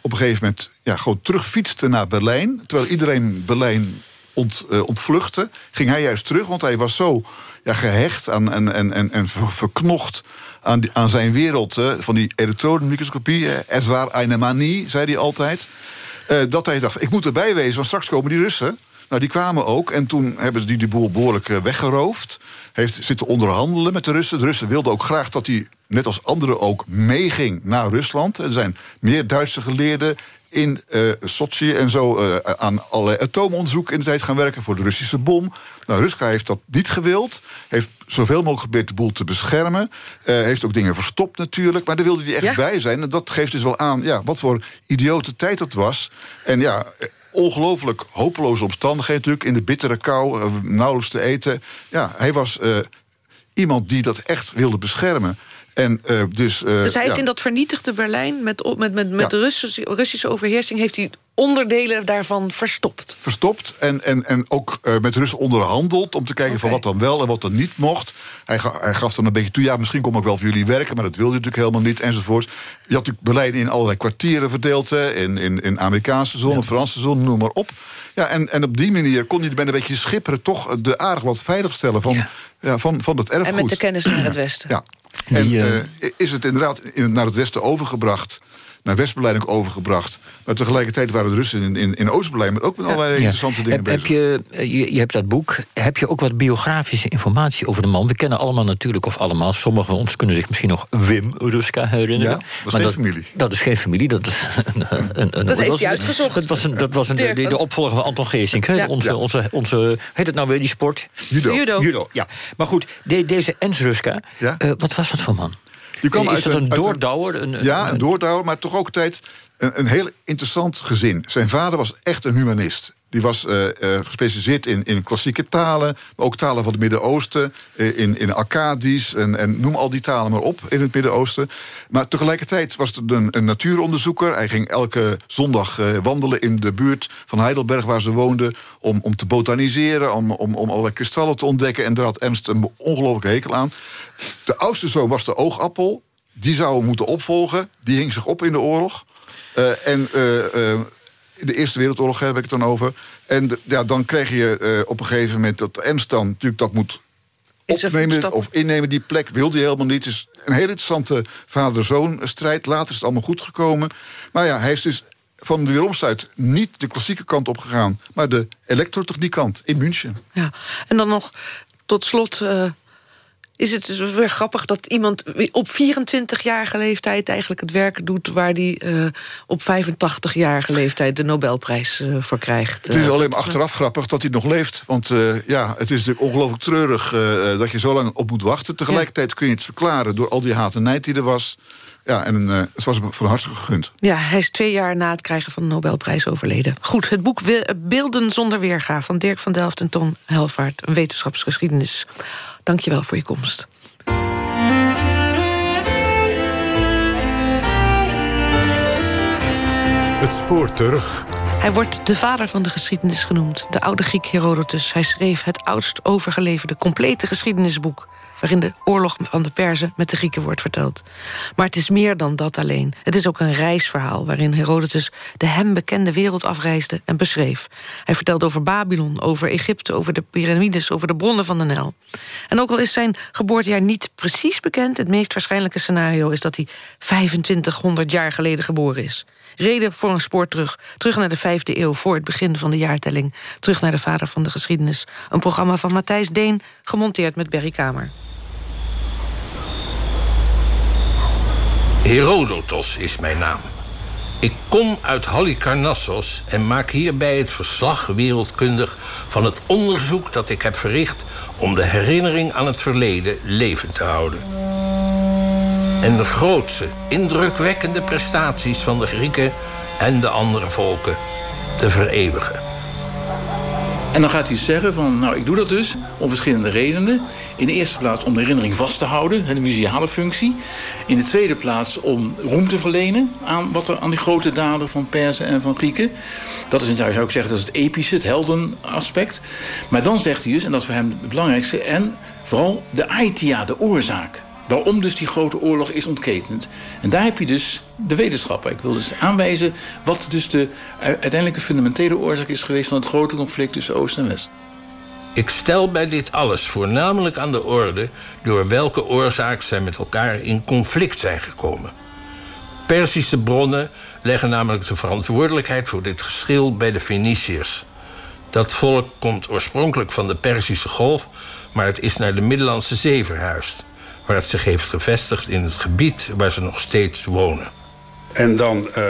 op een gegeven moment ja, gewoon terugfietste naar Berlijn. Terwijl iedereen Berlijn ont, ontvluchtte, ging hij juist terug. Want hij was zo ja, gehecht aan, en, en, en, en verknocht aan, die, aan zijn wereld... van die elektronenmicroscopie. Es war eine manie, zei hij altijd. dat hij dacht, ik moet erbij wezen, want straks komen die Russen... Nou, die kwamen ook en toen hebben ze die de boel behoorlijk weggeroofd heeft zitten onderhandelen met de Russen. De Russen wilden ook graag dat hij, net als anderen ook, meeging naar Rusland. Er zijn meer Duitse geleerden in uh, Sochi en zo uh, aan allerlei atoomonderzoek in de tijd gaan werken voor de Russische bom. Nou, Ruska heeft dat niet gewild. Heeft zoveel mogelijk geprobeerd de boel te beschermen. Uh, heeft ook dingen verstopt natuurlijk. Maar daar wilde hij echt bij zijn. En dat geeft dus wel aan ja, wat voor idiote tijd dat was. En ja, ongelooflijk hopeloze omstandigheden natuurlijk. In de bittere kou, uh, nauwelijks te eten. Ja, hij was uh, iemand die dat echt wilde beschermen. En, uh, dus, dus hij heeft in dat vernietigde Berlijn... met, met, met, met ja. Russische, Russische overheersing... heeft hij onderdelen daarvan verstopt. Verstopt en, en, en ook uh, met Russen onderhandeld... om te kijken okay. van wat dan wel en wat dan niet mocht. Hij, ga, hij, gaf dan een beetje toe... ja, misschien kom ik wel voor jullie werken... maar dat wilde natuurlijk helemaal niet, enzovoort. Je had natuurlijk Berlijn in allerlei kwartieren verdeeld... in, in, in Amerikaanse zone, ja. Franse zone, noem maar op. Ja, en, en op die manier kon hij bijna een beetje schipperen... toch de aardig wat veilig stellen van, ja. Ja, van, van het erfgoed. En met de kennis naar het westen. Ja. En Die, uh... is het inderdaad in, naar het westen overgebracht naar West-Berlijn ook overgebracht. Maar tegelijkertijd waren de Russen in, in, in Oost-Berlijn... ook met allerlei ja. interessante dingen heb, bezig. Heb je, je, je hebt dat boek. Heb je ook wat biografische informatie over de man? We kennen allemaal natuurlijk, of allemaal... sommigen van ons kunnen zich misschien nog Wim Ruska herinneren. Ja, dat is geen dat, familie. Dat is geen familie. Dat, is een, een, een, dat heeft hij uitgezocht. Dat was, een, dat was een, de, de, opvolger van Anton Geesink. Ja. Onze, ja. onze, onze, heet het nou weer, die sport? Judo. Judo. Judo ja. Maar goed, de, deze Ens Ruska, ja? uh, wat was dat voor man? Die is uit dat een, een doordouwer? Een, ja, een doordouwer, maar toch ook tijd een, een heel interessant gezin. Zijn vader was echt een humanist. Die was uh, uh, gespecialiseerd in, in klassieke talen, maar ook talen van het Midden-Oosten, uh, in, in Akkadisch en, en noem al die talen maar op in het Midden-Oosten. Maar tegelijkertijd was het een, een natuuronderzoeker. Hij ging elke zondag wandelen in de buurt van Heidelberg, waar ze woonden, om, om te botaniseren, om, om, om allerlei kristallen te ontdekken. En daar had Ernst een ongelooflijke hekel aan. De oudste zoon was de oogappel. Die zou hem moeten opvolgen. Die hing zich op in de oorlog. En de Eerste Wereldoorlog heb ik het dan over. En de, ja, dan krijg je op een gegeven moment dat Ems dan natuurlijk dat moet opnemen of innemen. Die plek wilde hij helemaal niet. Het is een hele interessante vader-zoon strijd. Later is het allemaal goed gekomen. Maar ja, hij is dus van de weeromstuit niet de klassieke kant op gegaan... maar de elektrotechniek kant in München. Ja, en dan nog tot slot is het dus weer grappig dat iemand op 24-jarige leeftijd... eigenlijk het werk doet waar hij uh, op 85-jarige leeftijd... de Nobelprijs uh, voor krijgt. Het is alleen maar achteraf grappig dat hij nog leeft. Want uh, ja, het is natuurlijk ongelooflijk treurig dat je zo lang op moet wachten. Tegelijkertijd kun je het verklaren door al die haat en nijd die er was... Ja, en uh, het was hem van harte gegund. Ja, hij is twee jaar na het krijgen van de Nobelprijs overleden. Goed, het boek Beelden zonder weerga... van Dirk van Delft en Ton Helvaart, een wetenschapsgeschiedenis. Dank je wel voor je komst. Het spoor terug. Hij wordt de vader van de geschiedenis genoemd. De oude Griek Herodotus. Hij schreef het oudst overgeleverde complete geschiedenisboek waarin de oorlog van de Perzen met de Grieken wordt verteld. Maar het is meer dan dat alleen. Het is ook een reisverhaal waarin Herodotus de hem bekende wereld afreisde en beschreef. Hij vertelt over Babylon, over Egypte, over de piramides, over de bronnen van de Nijl. En ook al is zijn geboortejaar niet precies bekend... het meest waarschijnlijke scenario is dat hij 2500 jaar geleden geboren is. Reden voor een spoor terug. Terug naar de vijfde eeuw, voor het begin van de jaartelling. Terug naar de vader van de geschiedenis. Een programma van Matthijs Deen, gemonteerd met Berry Kamer. Herodotos is mijn naam. Ik kom uit Halikarnassos en maak hierbij het verslag wereldkundig van het onderzoek dat ik heb verricht om de herinnering aan het verleden levend te houden. En de grootste, indrukwekkende prestaties van de Grieken en de andere volken te vereeuwigen. En dan gaat hij zeggen van, nou ik doe dat dus om verschillende redenen. In de eerste plaats om de herinnering vast te houden, de museale functie. In de tweede plaats om roem te verlenen aan, wat er, aan die grote daden van Perzen en van Grieken. Dat is, zou ik zeggen, dat is het epische, het heldenaspect. Maar dan zegt hij dus, en dat is voor hem het belangrijkste... en vooral de aitia, de oorzaak. Waarom dus die grote oorlog is ontketend. En daar heb je dus de wetenschappen. Ik wil dus aanwijzen wat dus de uiteindelijke fundamentele oorzaak is geweest... van het grote conflict tussen Oost en West. Ik stel bij dit alles voornamelijk aan de orde... door welke oorzaak zij met elkaar in conflict zijn gekomen. Persische bronnen leggen namelijk de verantwoordelijkheid... voor dit geschil bij de Feniciërs. Dat volk komt oorspronkelijk van de Perzische Golf... maar het is naar de Middellandse Zee verhuisd... waar het zich heeft gevestigd in het gebied waar ze nog steeds wonen. En dan uh,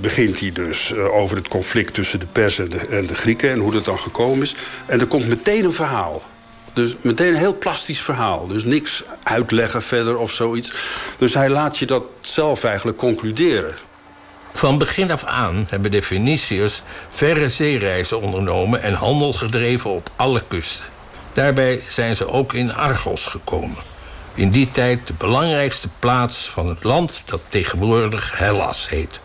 begint hij dus uh, over het conflict tussen de Persen en de, en de, Grieken... en hoe dat dan gekomen is. En er komt meteen een verhaal. Dus meteen een heel plastisch verhaal. Dus niks uitleggen verder of zoiets. Dus hij laat je dat zelf eigenlijk concluderen. Van begin af aan hebben de Feniciërs verre zeereizen ondernomen... en handel gedreven op alle kusten. Daarbij zijn ze ook in Argos gekomen in die tijd de belangrijkste plaats van het land dat tegenwoordig Hellas heet.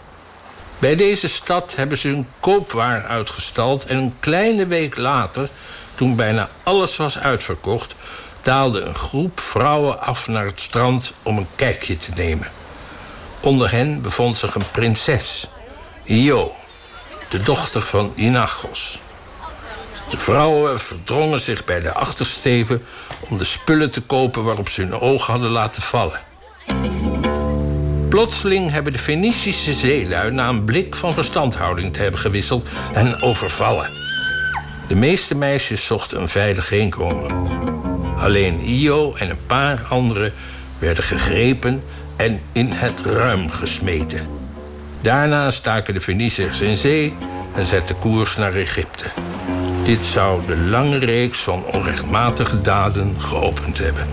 Bij deze stad hebben ze hun koopwaar uitgestald en een kleine week later, toen bijna alles was uitverkocht, daalde een groep vrouwen af naar het strand om een kijkje te nemen. Onder hen bevond zich een prinses, Io, de dochter van Inachos. De vrouwen verdrongen zich bij de achtersteven om de spullen te kopen waarop ze hun ogen hadden laten vallen. Plotseling hebben de Fenicische zeelui na een blik van verstandhouding te hebben gewisseld en overvallen. De meeste meisjes zochten een veilig heenkomen. Alleen Io en een paar anderen werden gegrepen en in het ruim gesmeten. Daarna staken de Feniciërs in zee en zetten koers naar Egypte. Dit zou de lange reeks van onrechtmatige daden geopend hebben.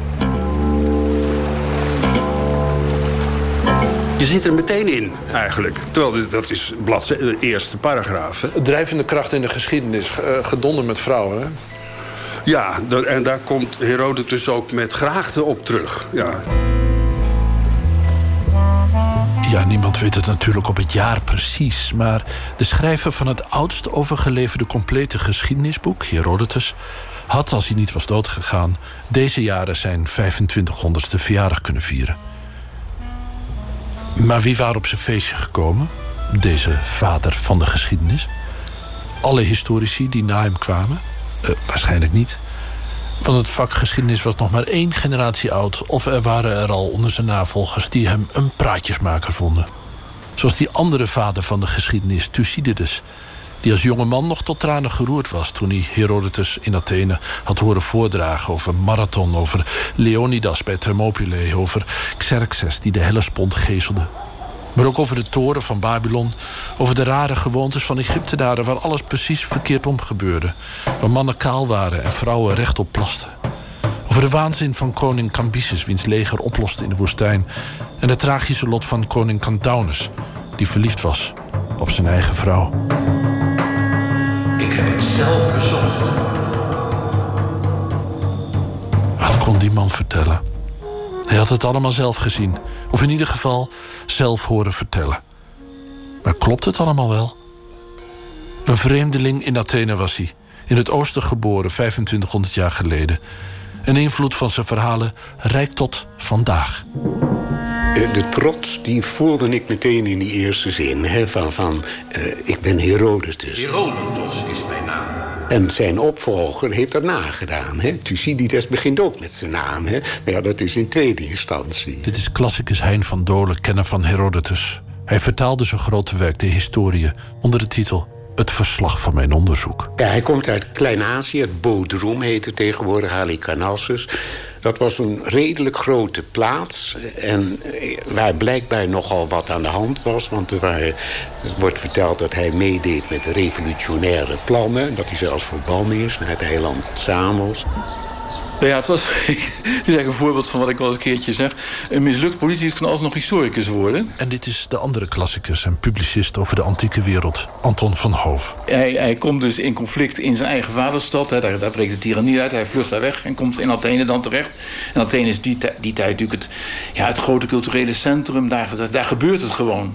Je zit er meteen in, eigenlijk. Terwijl dat is bladzijde, de eerste paragraaf. Hè? Drijvende kracht in de geschiedenis, eh, gedonder met vrouwen, hè? Ja, en daar komt Herodotus ook met graagte op terug. Ja. Ja, niemand weet het natuurlijk op het jaar precies... maar de schrijver van het oudst overgeleverde complete geschiedenisboek... Herodotus, had, als hij niet was doodgegaan... deze jaren zijn 2500ste verjaardag kunnen vieren. Maar wie waren op zijn feestje gekomen? Deze vader van de geschiedenis? Alle historici die na hem kwamen? Uh, waarschijnlijk niet. Want het vak geschiedenis was nog maar één generatie oud... of er waren er al onder zijn navolgers die hem een praatjesmaker vonden. Zoals die andere vader van de geschiedenis, Thucydides... die als jonge man nog tot tranen geroerd was... toen hij Herodotus in Athene had horen voordragen over Marathon... over Leonidas bij Thermopylae, over Xerxes die de Hellespont gezelde. Maar ook over de toren van Babylon, over de rare gewoontes van Egyptenaren... waar alles precies verkeerd om gebeurde. Waar mannen kaal waren en vrouwen rechtop plasten. Over de waanzin van koning Cambyses, wiens leger oploste in de woestijn... en het tragische lot van koning Candaunus, die verliefd was op zijn eigen vrouw. Ik heb het zelf bezocht. Wat kon die man vertellen? Hij had het allemaal zelf gezien. Of in ieder geval zelf horen vertellen. Maar klopt het allemaal wel? Een vreemdeling in Athene was hij. In het oosten geboren, 2500 jaar geleden. Een invloed van zijn verhalen reikt tot vandaag. De trots die voelde ik meteen in die eerste zin. Hè, van van eh, ik ben Herodotus. Herodotus is mijn naam. En zijn opvolger heeft dat nagedaan. Hè. Thucydides begint ook met zijn naam. Hè. Maar ja, dat is in tweede instantie. Dit is klassicus Hein van Dolen, kenner van Herodotus. Hij vertaalde zijn grote werk, de Historie, onder de titel Het verslag van mijn onderzoek. Ja, hij komt uit Klein-Azië, het Bodrum heet het tegenwoordig, Halicarnassus. Dat was een redelijk grote plaats. En eh, waar blijkbaar nogal wat aan de hand was. Want er, wordt verteld dat hij meedeed met revolutionaire plannen. Dat hij zelfs verbannen is naar het eiland Samos. Ja, het, was, het is een voorbeeld van wat ik eens een keertje zeg. Een mislukt politicus kan alsnog historicus worden. En dit is de andere klassicus en publicist over de antieke wereld, Anton van Hoof. Hij, hij komt dus in conflict in zijn eigen vaderstad. Hè, daar, daar breekt de tirannie uit. Hij vlucht daar weg en komt in Athene dan terecht. En Athene is die, die tijd natuurlijk het, ja, het grote culturele centrum. Daar, daar, daar gebeurt het gewoon.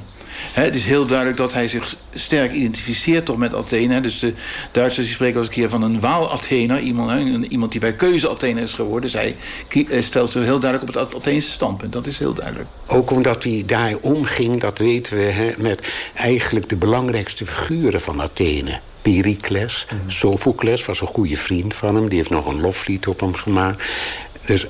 Het is heel duidelijk dat hij zich sterk identificeert toch met Athene. Dus de Duitsers die spreken als een keer van een waal-Athener. Iemand, iemand die bij keuze Athene is geworden. Dus hij kie- stelt zich heel duidelijk op het Atheense standpunt. Dat is heel duidelijk. Ook omdat hij daar omging, dat weten we, met eigenlijk de belangrijkste figuren van Athene. Pericles, Sophocles was een goede vriend van hem. Die heeft nog een loflied op hem gemaakt. Dus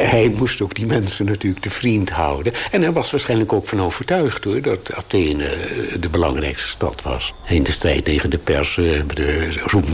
hij moest ook die mensen natuurlijk te vriend houden. En hij was waarschijnlijk ook van overtuigd hoor, dat Athene eh, de belangrijkste stad was. In de strijd tegen de Persen, de roem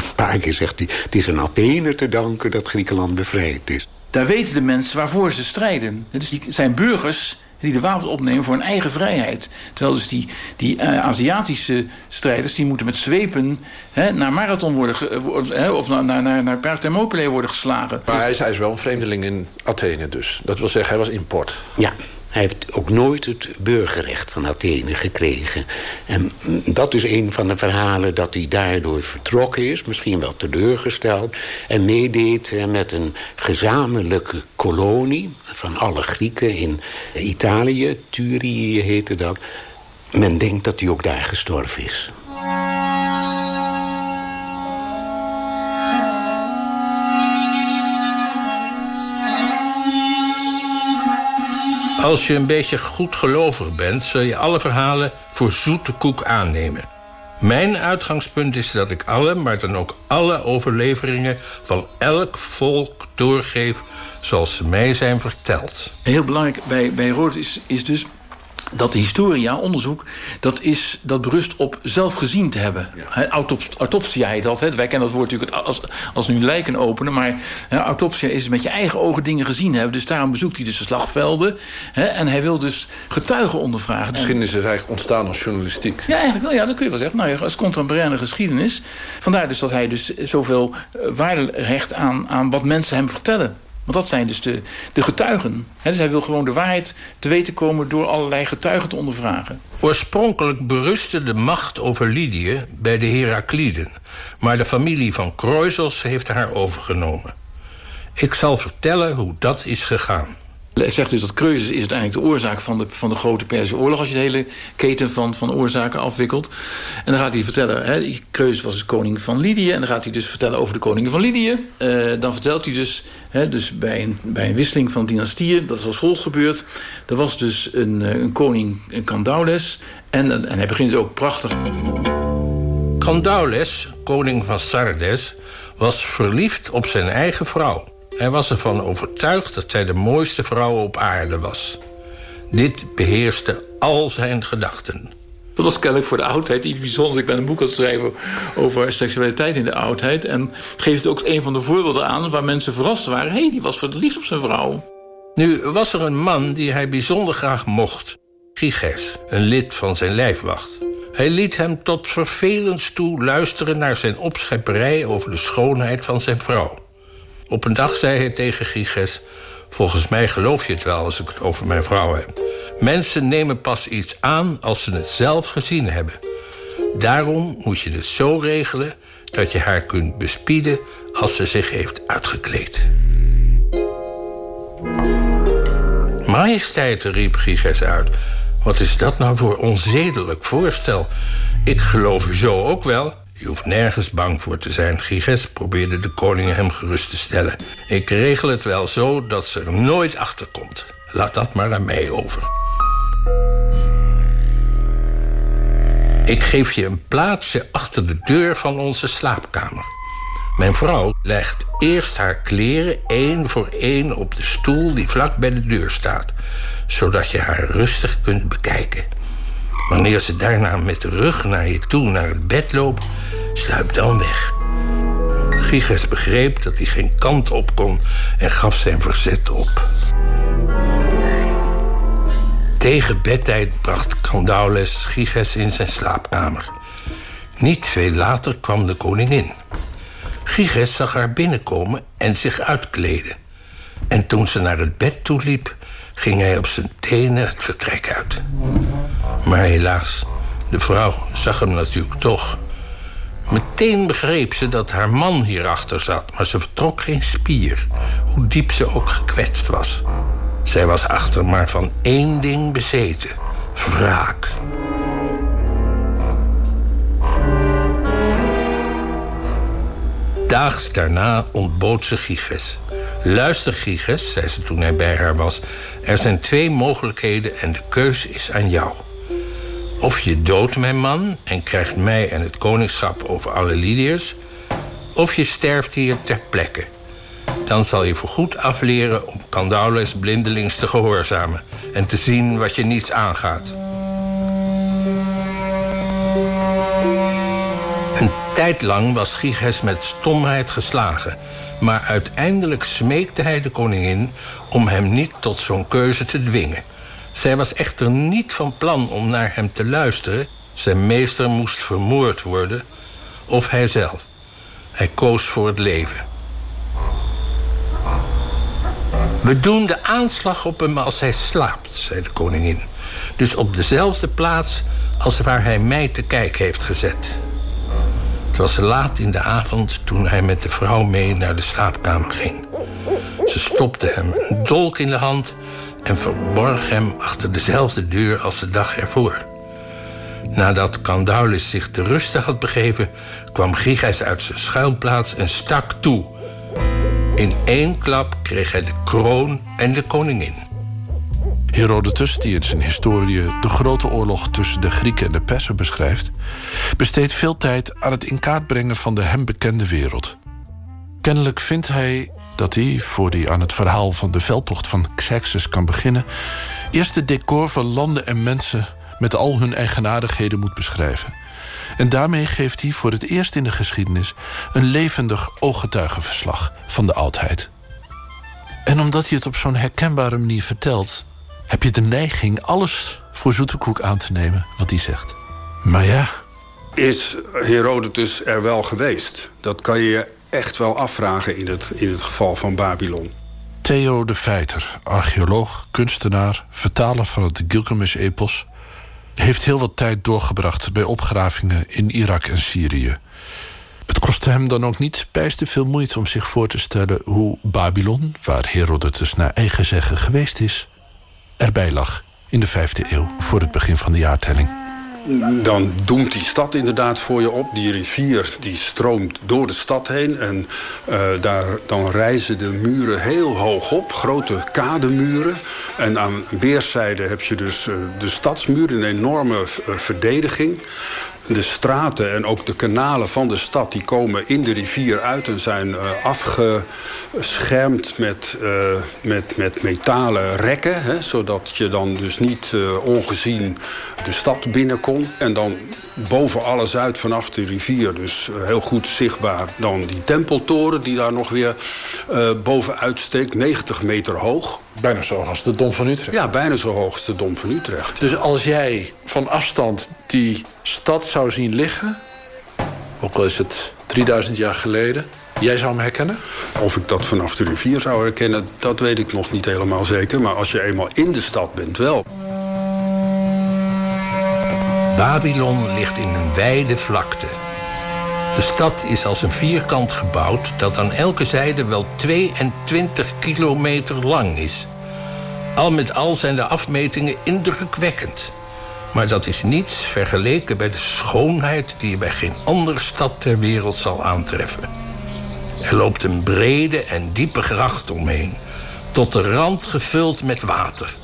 keer zegt hij... het is aan Athene te danken dat Griekenland bevrijd is. Daar weten de mensen waarvoor ze strijden. Dus die zijn burgers die de wapens opnemen voor hun eigen vrijheid. Terwijl dus die, die eh, Aziatische strijders... die moeten met zwepen hè, naar Marathon worden... ge- wo- hè, of naar, naar, naar, naar Paris Thermopylae worden geslagen. Maar hij is, hij is wel een vreemdeling in Athene dus. Dat wil zeggen, hij was import. Ja, hij heeft ook nooit het burgerrecht van Athene gekregen. En dat is een van de verhalen dat hij daardoor vertrokken is. Misschien wel teleurgesteld. En meedeed met een gezamenlijke kolonie van alle Grieken in Italië. Thurii heette dat. Men denkt dat hij ook daar gestorven is. Als je een beetje goedgelovig bent, zul je alle verhalen voor zoete koek aannemen. Mijn uitgangspunt is dat ik alle, maar dan ook alle overleveringen van elk volk doorgeef zoals ze mij zijn verteld. Heel belangrijk bij, bij Herodotus is, is dus dat de historia, onderzoek, dat, is, dat berust op zelf gezien te hebben. Hè, Autop, autopsia heet dat. Hè. Wij kennen dat woord natuurlijk als, als nu lijken openen. Maar hè, autopsia is met je eigen ogen dingen gezien hebben. Dus daarom bezoekt hij dus de slagvelden. Hè, en hij wil dus getuigen ondervragen. Geschiedenis is eigenlijk ontstaan als journalistiek. Ja, eigenlijk wel. Ja, dat kun je wel zeggen. Nou ja, als contemporaine geschiedenis. Vandaar dus dat hij dus zoveel eh, waarde hecht aan, aan wat mensen hem vertellen. Want dat zijn dus de, de getuigen. Hè, dus hij wil gewoon de waarheid te weten komen... door allerlei getuigen te ondervragen. Oorspronkelijk berustte de macht over Lydië bij de Herakliden. Maar de familie van Croesus heeft haar overgenomen. Ik zal vertellen hoe dat is gegaan. Hij zegt dus dat Croesus is uiteindelijk de oorzaak van de, van de grote Perzische oorlog... als je de hele keten van, van oorzaken afwikkelt. En dan gaat hij vertellen... Hè, was dus koning van Lydië... en dan gaat hij dus vertellen over de koningen van Lydië. Eh, dan vertelt hij dus, hè, dus bij, een, bij een wisseling van dynastieën... dat is als volgt gebeurd. Er was dus een, eh, een koning, een Candaules... En, en hij begint ook prachtig... Candaules, koning van Sardes, was verliefd op zijn eigen vrouw. Hij was ervan overtuigd dat zij de mooiste vrouw op aarde was. Dit beheerste al zijn gedachten. Dat was kennelijk voor de oudheid iets bijzonders. Ik ben een boek aan het schrijven over seksualiteit in de oudheid. En geeft ook een van de voorbeelden aan waar mensen verrast waren. Hé, hey, die was verliefd op zijn vrouw. Nu was er een man die hij bijzonder graag mocht. Giges, een lid van zijn lijfwacht. Hij liet hem tot vervelens toe luisteren naar zijn opschepperij over de schoonheid van zijn vrouw. Op een dag zei hij tegen Giges: Volgens mij geloof je het wel als ik het over mijn vrouw heb. Mensen nemen pas iets aan als ze het zelf gezien hebben. Daarom moet je het zo regelen dat je haar kunt bespieden als ze zich heeft uitgekleed. Majesteit, riep Giges uit. Wat is dat nou voor onzedelijk voorstel? Ik geloof u zo ook wel. Je hoeft nergens bang voor te zijn. Giges probeerde de koning hem gerust te stellen. Ik regel het wel zo dat ze er nooit achter komt. Laat dat maar aan mij over. Ik geef je een plaatsje achter de deur van onze slaapkamer. Mijn vrouw legt eerst haar kleren één voor één op de stoel die vlak bij de deur staat, zodat je haar rustig kunt bekijken. Wanneer ze daarna met de rug naar je toe naar het bed loopt, sluip dan weg. Giges begreep dat hij geen kant op kon en gaf zijn verzet op. Tegen bedtijd bracht Candaules Giges in zijn slaapkamer. Niet veel later kwam de koningin. Giges zag haar binnenkomen en zich uitkleden. En toen ze naar het bed toe liep, ging hij op zijn tenen het vertrek uit. Maar helaas, de vrouw zag hem natuurlijk toch. Meteen begreep ze dat haar man hierachter zat, maar ze vertrok geen spier, hoe diep ze ook gekwetst was. Zij was achter maar van één ding bezeten: wraak. Daags daarna ontbood ze Giges. Luister, Giges, zei ze toen hij bij haar was. Er zijn twee mogelijkheden en de keus is aan jou. Of je doodt mijn man en krijgt mij en het koningschap over alle Lydiërs... of je sterft hier ter plekke. Dan zal je voorgoed afleren om Candaules blindelings te gehoorzamen... en te zien wat je niets aangaat. Tijd lang was Giges met stomheid geslagen... maar uiteindelijk smeekte hij de koningin om hem niet tot zo'n keuze te dwingen. Zij was echter niet van plan om naar hem te luisteren. Zijn meester moest vermoord worden, of hij zelf. Hij koos voor het leven. We doen de aanslag op hem als hij slaapt, zei de koningin. Dus op dezelfde plaats als waar hij mij te kijk heeft gezet. Was laat in de avond toen hij met de vrouw mee naar de slaapkamer ging. Ze stopte hem een dolk in de hand en verborg hem achter dezelfde deur als de dag ervoor. Nadat Candaulis zich te rusten had begeven, kwam Gigas uit zijn schuilplaats en stak toe. In één klap kreeg hij de kroon en de koningin. Herodotus, die in zijn historie de grote oorlog tussen de Grieken en de Persen beschrijft, besteedt veel tijd aan het in kaart brengen van de hem bekende wereld. Kennelijk vindt hij dat hij, voor hij aan het verhaal van de veldtocht van Xerxes kan beginnen, eerst het decor van landen en mensen met al hun eigenaardigheden moet beschrijven. En daarmee geeft hij voor het eerst in de geschiedenis een levendig ooggetuigenverslag van de oudheid. En omdat hij het op zo'n herkenbare manier vertelt, heb je de neiging alles voor zoete koek aan te nemen wat hij zegt. Maar ja. Is Herodotus er wel geweest? Dat kan je echt wel afvragen in het, in het geval van Babylon. Theo de Feiter, archeoloog, kunstenaar, vertaler van het Gilgamesh-epos... heeft heel wat tijd doorgebracht bij opgravingen in Irak en Syrië. Het kostte hem dan ook niet bijster veel moeite om zich voor te stellen... hoe Babylon, waar Herodotus naar eigen zeggen geweest is... erbij lag in de vijfde eeuw voor het begin van de jaartelling dan doemt die stad inderdaad voor je op. Die rivier die stroomt door de stad heen. En uh, daar, dan rijzen de muren heel hoog op. Grote kademuren. En aan weerszijden heb je dus uh, de stadsmuur. Een enorme uh, verdediging. De straten en ook de kanalen van de stad... die komen in de rivier uit en zijn uh, afgeschermd met, uh, met, met metalen rekken. Hè, zodat je dan dus niet uh, ongezien de stad binnen kon. En dan boven alles uit vanaf de rivier, dus heel goed zichtbaar... dan die tempeltoren die daar nog weer bovenuit steekt, 90 meter hoog. Bijna zo hoog als de Dom van Utrecht. Ja, bijna zo hoog als de Dom van Utrecht. Dus als jij van afstand die stad zou zien liggen... ook al is het 3000 jaar geleden... jij zou hem herkennen? Of ik dat vanaf de rivier zou herkennen, dat weet ik nog niet helemaal zeker. Maar als je eenmaal in de stad bent, wel. Babylon ligt in een wijde vlakte. De stad is als een vierkant gebouwd dat aan elke zijde wel 22 kilometer lang is. Al met al zijn de afmetingen indrukwekkend. Maar dat is niets vergeleken bij de schoonheid die je bij geen andere stad ter wereld zal aantreffen. Er loopt een brede en diepe gracht omheen, tot de rand gevuld met water.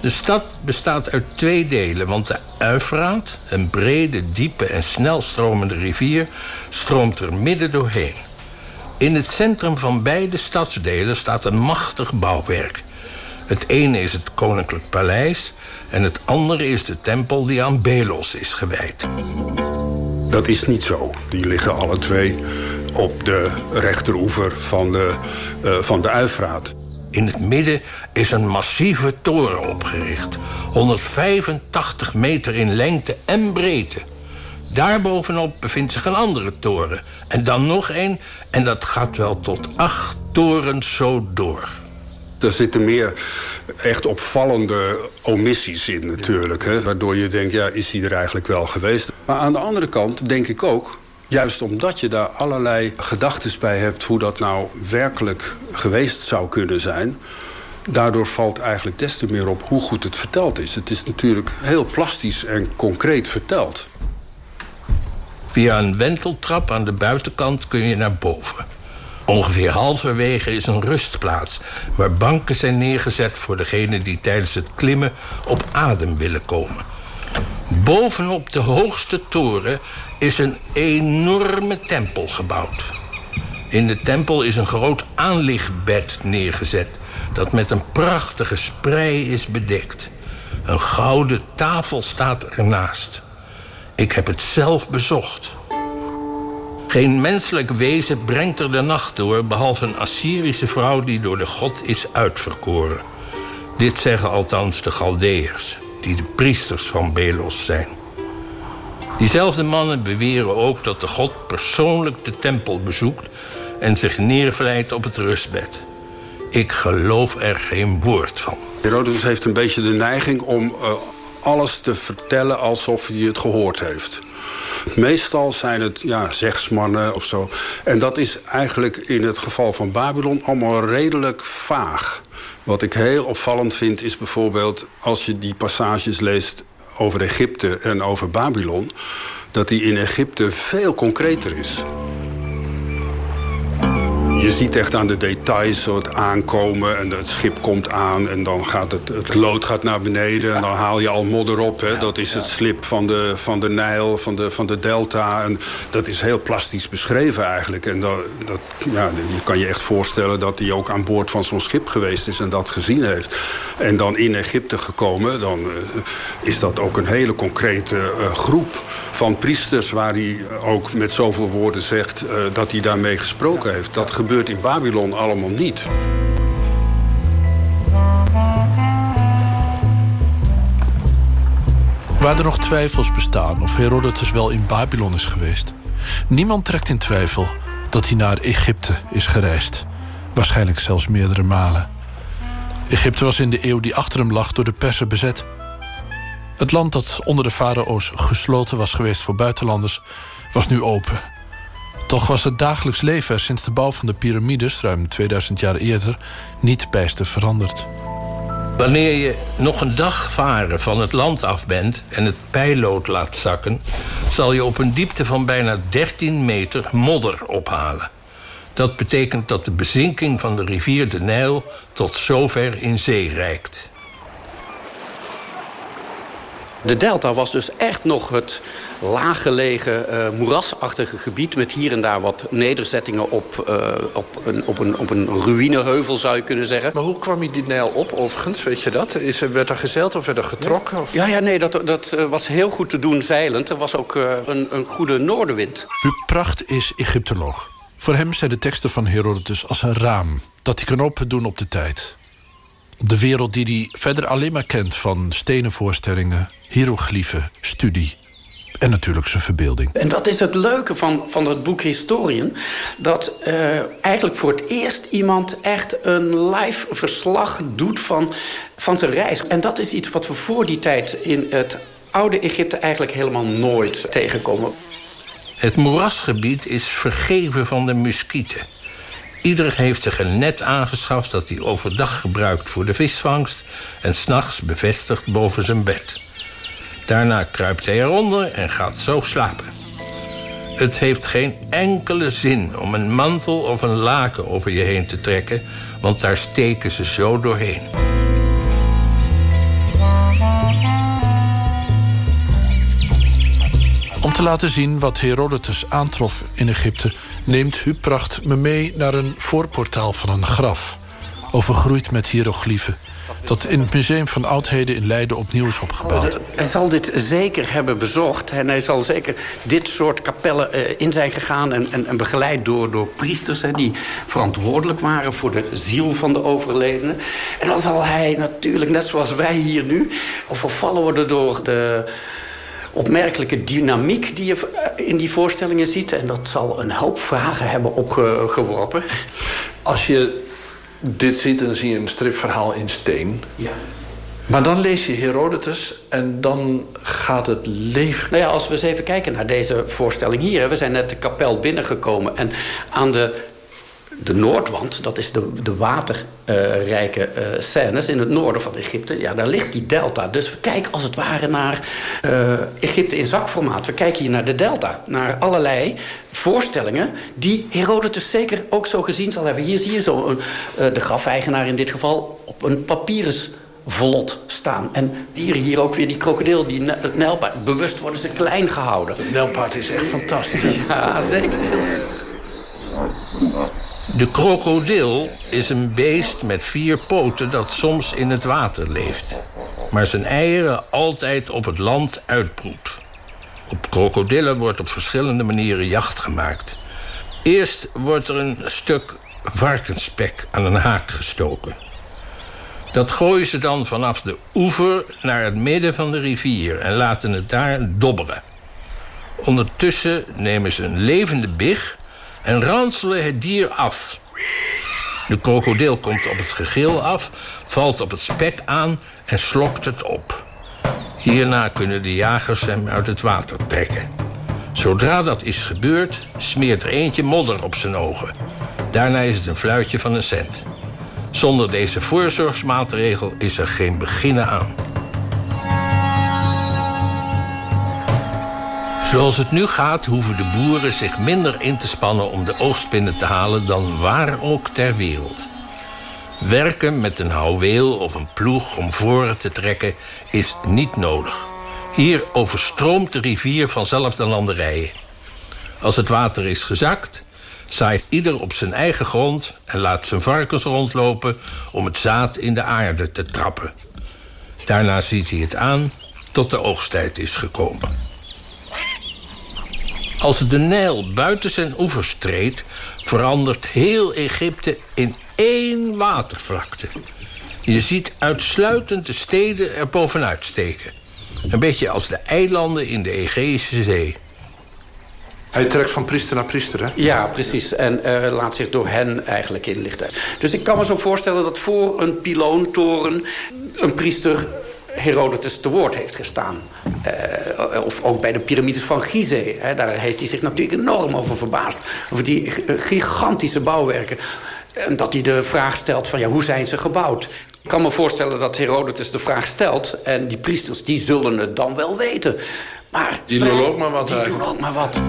De stad bestaat uit twee delen, want de Uifraat, een brede, diepe en snelstromende rivier, stroomt er midden doorheen. In het centrum van beide stadsdelen staat een machtig bouwwerk. Het ene is het Koninklijk Paleis en het andere is de tempel die aan Belos is gewijd. Dat is niet zo. Die liggen alle twee op de rechteroever van de, uh, van de Uifraat. In het midden is een massieve toren opgericht. 185 meter in lengte en breedte. Daarbovenop bevindt zich een andere toren. En dan nog één. En dat gaat wel tot acht torens zo door. Er zitten meer echt opvallende omissies in natuurlijk. Hè? Waardoor je denkt, ja, is hij er eigenlijk wel geweest? Maar aan de andere kant denk ik ook... Juist omdat je daar allerlei gedachten bij hebt... hoe dat nou werkelijk geweest zou kunnen zijn... daardoor valt eigenlijk des te meer op hoe goed het verteld is. Het is natuurlijk heel plastisch en concreet verteld. Via een wenteltrap aan de buitenkant kun je naar boven. Ongeveer halverwege is een rustplaats... waar banken zijn neergezet voor degenen die tijdens het klimmen op adem willen komen. Bovenop de hoogste toren is een enorme tempel gebouwd. In de tempel is een groot aanlichtbed neergezet... dat met een prachtige sprei is bedekt. Een gouden tafel staat ernaast. Ik heb het zelf bezocht. Geen menselijk wezen brengt er de nacht door... behalve een Assyrische vrouw die door de god is uitverkoren. Dit zeggen althans de Galdeërs, die de priesters van Belos zijn. Diezelfde mannen beweren ook dat de god persoonlijk de tempel bezoekt... en zich neervlijt op het rustbed. Ik geloof er geen woord van. Herodotus heeft een beetje de neiging om uh, alles te vertellen alsof hij het gehoord heeft. Meestal zijn het ja, zegsmannen of zo. En dat is eigenlijk in het geval van Babylon allemaal redelijk vaag. Wat ik heel opvallend vind is bijvoorbeeld... als je die passages leest over Egypte en over Babylon... dat die in Egypte veel concreter is. Je ziet echt aan de details zo het aankomen en het schip komt aan... en dan gaat het, het lood gaat naar beneden en dan haal je al modder op. Hè. Dat is het slip van de, van de Nijl, van de, van de delta. En dat is heel plastisch beschreven eigenlijk. En dat, dat, ja, je kan je echt voorstellen dat hij ook aan boord van zo'n schip geweest is... en dat gezien heeft. En dan in Egypte gekomen, dan uh, is dat ook een hele concrete uh, groep van priesters... waar hij ook met zoveel woorden zegt uh, dat hij daarmee gesproken heeft. Dat gebeurt in Babylon allemaal niet. Waar er nog twijfels bestaan of Herodotus wel in Babylon is geweest... niemand trekt in twijfel dat hij naar Egypte is gereisd. Waarschijnlijk zelfs meerdere malen. Egypte was in de eeuw die achter hem lag door de Persen bezet. Het land dat onder de farao's gesloten was geweest voor buitenlanders... was nu open toch was het dagelijks leven sinds de bouw van de piramides... ruim 2000 jaar eerder, niet bijster veranderd. Wanneer je nog een dag varen van het land af bent... en het pijlood laat zakken... zal je op een diepte van bijna 13 meter modder ophalen. Dat betekent dat de bezinking van de rivier de Nijl... tot zover in zee reikt. De delta was dus echt nog het laaggelegen, uh, moerasachtige gebied... met hier en daar wat nederzettingen op, uh, op, een, op, een, op een ruïneheuvel, zou je kunnen zeggen. Maar hoe kwam je die Nijl op, overigens? Weet je dat? Is, werd er gezeild of werd er getrokken? Of? Ja, ja, nee, dat, dat uh, was heel goed te doen zeilend. Er was ook een, een goede noordenwind. Uw pracht is Egyptoloog. Voor hem zijn de teksten van Herodotus als een raam... dat hij kan opendoen op de tijd. De wereld die hij verder alleen maar kent van stenen voorstellingen, hieroglyphen, studie en natuurlijk zijn verbeelding. En dat is het leuke van, van het boek Historien. Dat uh, eigenlijk voor het eerst iemand echt een live verslag doet van, van zijn reis. En dat is iets wat we voor die tijd in het oude Egypte eigenlijk helemaal nooit tegenkomen. Het moerasgebied is vergeven van de muskieten. Ieder heeft zich een net aangeschaft dat hij overdag gebruikt voor de visvangst... en s'nachts bevestigt boven zijn bed. Daarna kruipt hij eronder en gaat zo slapen. Het heeft geen enkele zin om een mantel of een laken over je heen te trekken... want daar steken ze zo doorheen. Om te laten zien wat Herodotus aantrof in Egypte... neemt Hupracht me mee naar een voorportaal van een graf... overgroeid met hieroglyphen dat in het Museum van Oudheden in Leiden opnieuw is opgebouwd. Hij zal dit zeker hebben bezocht. En hij zal zeker dit soort kapellen uh, in zijn gegaan... en, en, begeleid door, door priesters die verantwoordelijk waren... voor de ziel van de overledene. En dan zal hij natuurlijk, net zoals wij hier nu... overvallen worden door de opmerkelijke dynamiek die je eh, in die voorstellingen ziet. En dat zal een hoop vragen hebben opgeworpen. Als je dit ziet, dan zie je een stripverhaal in steen. Ja. Maar dan lees je Herodotus en dan gaat het leven. Nou ja, als we eens even kijken naar deze voorstelling hier. We zijn net de kapel binnengekomen en aan de de Noordwand, dat is de, de waterrijke uh, scènes in het noorden van Egypte. Ja, daar ligt die delta. Dus we kijken als het ware naar uh, Egypte in zakformaat. We kijken hier naar de delta. Naar allerlei voorstellingen die Herodotus zeker ook zo gezien zal hebben. Hier zie je zo een, uh, de grafeigenaar in dit geval op een papyrus vlot staan. En dieren hier ook weer, die krokodil, die, het nijlpaard. Bewust worden ze klein gehouden. Het nijlpaard is echt fantastisch. Ja, zeker. De krokodil is een beest met vier poten dat soms in het water leeft. Maar zijn eieren altijd op het land uitbroedt. Op krokodillen wordt op verschillende manieren jacht gemaakt. Eerst wordt er een stuk varkensspek aan een haak gestoken. Dat gooien ze dan vanaf de oever naar het midden van de rivier en laten het daar dobberen. Ondertussen nemen ze een levende big en ranselen het dier af. De krokodil komt op het gegil af, valt op het spek aan en slokt het op. Hierna kunnen de jagers hem uit het water trekken. Zodra dat is gebeurd, smeert er eentje modder op zijn ogen. Daarna is het een fluitje van een cent. Zonder deze voorzorgsmaatregel is er geen beginnen aan. Zoals het nu gaat, hoeven de boeren zich minder in te spannen om de oogst binnen te halen dan waar ook ter wereld. Werken met een houweel of een ploeg om voren te trekken is niet nodig. Hier overstroomt de rivier vanzelf de landerijen. Als het water is gezakt, zaait ieder op zijn eigen grond en laat zijn varkens rondlopen om het zaad in de aarde te trappen. Daarna ziet hij het aan tot de oogsttijd is gekomen. Als de Nijl buiten zijn oevers treedt, verandert heel Egypte in één watervlakte. Je ziet uitsluitend de steden er bovenuit steken. Een beetje als de eilanden in de Egeïsche Zee. Hij trekt van priester naar priester, hè? Ja, precies. En uh, laat zich door hen eigenlijk inlichten. Dus ik kan me zo voorstellen dat voor een piloontoren... een priester Herodotus te woord heeft gestaan. Uh, of ook bij de piramides van Gizeh. Hè, daar heeft hij zich natuurlijk enorm over verbaasd. Over die gigantische bouwwerken. En dat hij de vraag stelt van ja, hoe zijn ze gebouwd? Ik kan me voorstellen dat Herodotus de vraag stelt... en die priesters die zullen het dan wel weten. Maar die doen ook maar wat. Die doen ook maar wat.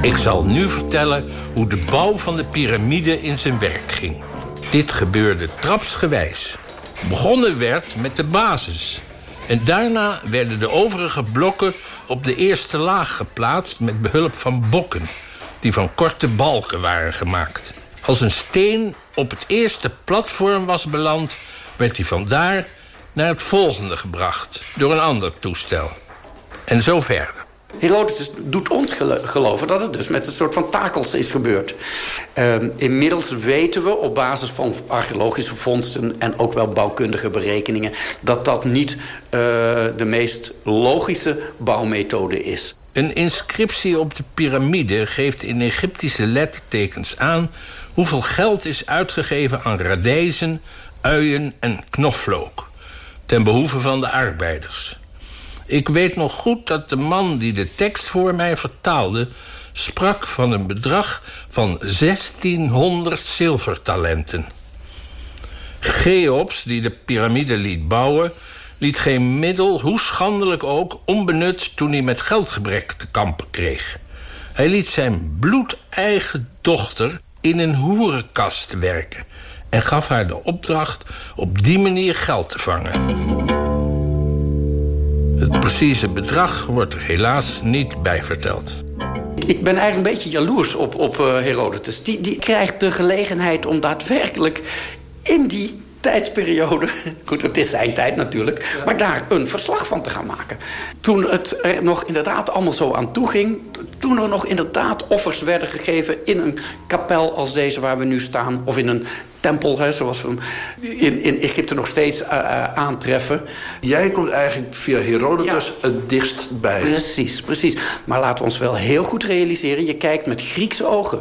Ik zal nu vertellen hoe de bouw van de piramide in zijn werk ging. Dit gebeurde trapsgewijs. Begonnen werd met de basis. En daarna werden de overige blokken op de eerste laag geplaatst... met behulp van bokken, die van korte balken waren gemaakt. Als een steen op het eerste platform was beland... werd hij vandaar naar het volgende gebracht door een ander toestel. En zo verder. Herodotus doet ons geloven dat het dus met een soort van takels is gebeurd. Uh, inmiddels weten we op basis van archeologische vondsten... en ook wel bouwkundige berekeningen... dat dat niet uh, de meest logische bouwmethode is. Een inscriptie op de piramide geeft in Egyptische lettertekens aan... hoeveel geld is uitgegeven aan radijzen, uien en knoflook... ten behoeve van de arbeiders. Ik weet nog goed dat de man die de tekst voor mij vertaalde... sprak van een bedrag van 1600 zilvertalenten. Cheops, die de piramide liet bouwen... liet geen middel, hoe schandelijk ook, onbenut... toen hij met geldgebrek te kampen kreeg. Hij liet zijn bloedeigen dochter in een hoerenkast werken... en gaf haar de opdracht op die manier geld te vangen. Het precieze bedrag wordt er helaas niet bij verteld. Ik ben eigenlijk een beetje jaloers op, op uh, Herodotus. Die, die krijgt de gelegenheid om daadwerkelijk in die tijdsperiode... goed, het is zijn tijd natuurlijk... maar daar een verslag van te gaan maken. Toen het er nog inderdaad allemaal zo aan toe ging... toen er nog inderdaad offers werden gegeven... in een kapel als deze waar we nu staan... of in een tempel, hè, zoals we hem in, in Egypte nog steeds uh, uh, aantreffen. Jij komt eigenlijk via Herodotus ja. het dichtst bij. Precies, precies. Maar laten we ons wel heel goed realiseren... je kijkt met Griekse ogen.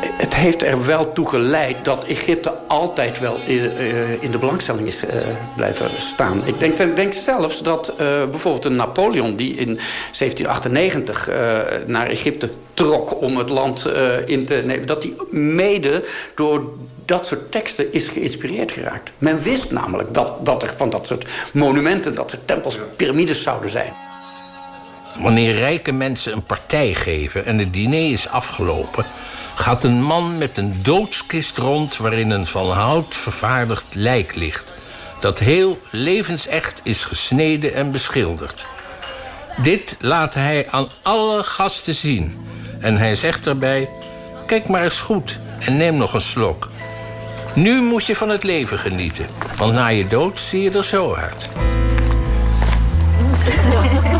Het heeft er wel toe geleid dat Egypte altijd wel in, uh, in de belangstelling is uh, blijven staan. Ik denk, denk zelfs dat uh, bijvoorbeeld een Napoleon... die in 1798 naar Egypte trok om het land in te nemen... dat die mede door dat soort teksten is geïnspireerd geraakt. Men wist namelijk dat, dat er van dat soort monumenten... dat er tempels, piramides zouden zijn. Wanneer rijke mensen een partij geven en het diner is afgelopen... gaat een man met een doodskist rond... waarin een van hout vervaardigd lijk ligt... dat heel levensecht is gesneden en beschilderd. Dit laat hij aan alle gasten zien. En hij zegt erbij... kijk maar eens goed en neem nog een slok. Nu moet je van het leven genieten, want na je dood zie je er zo uit.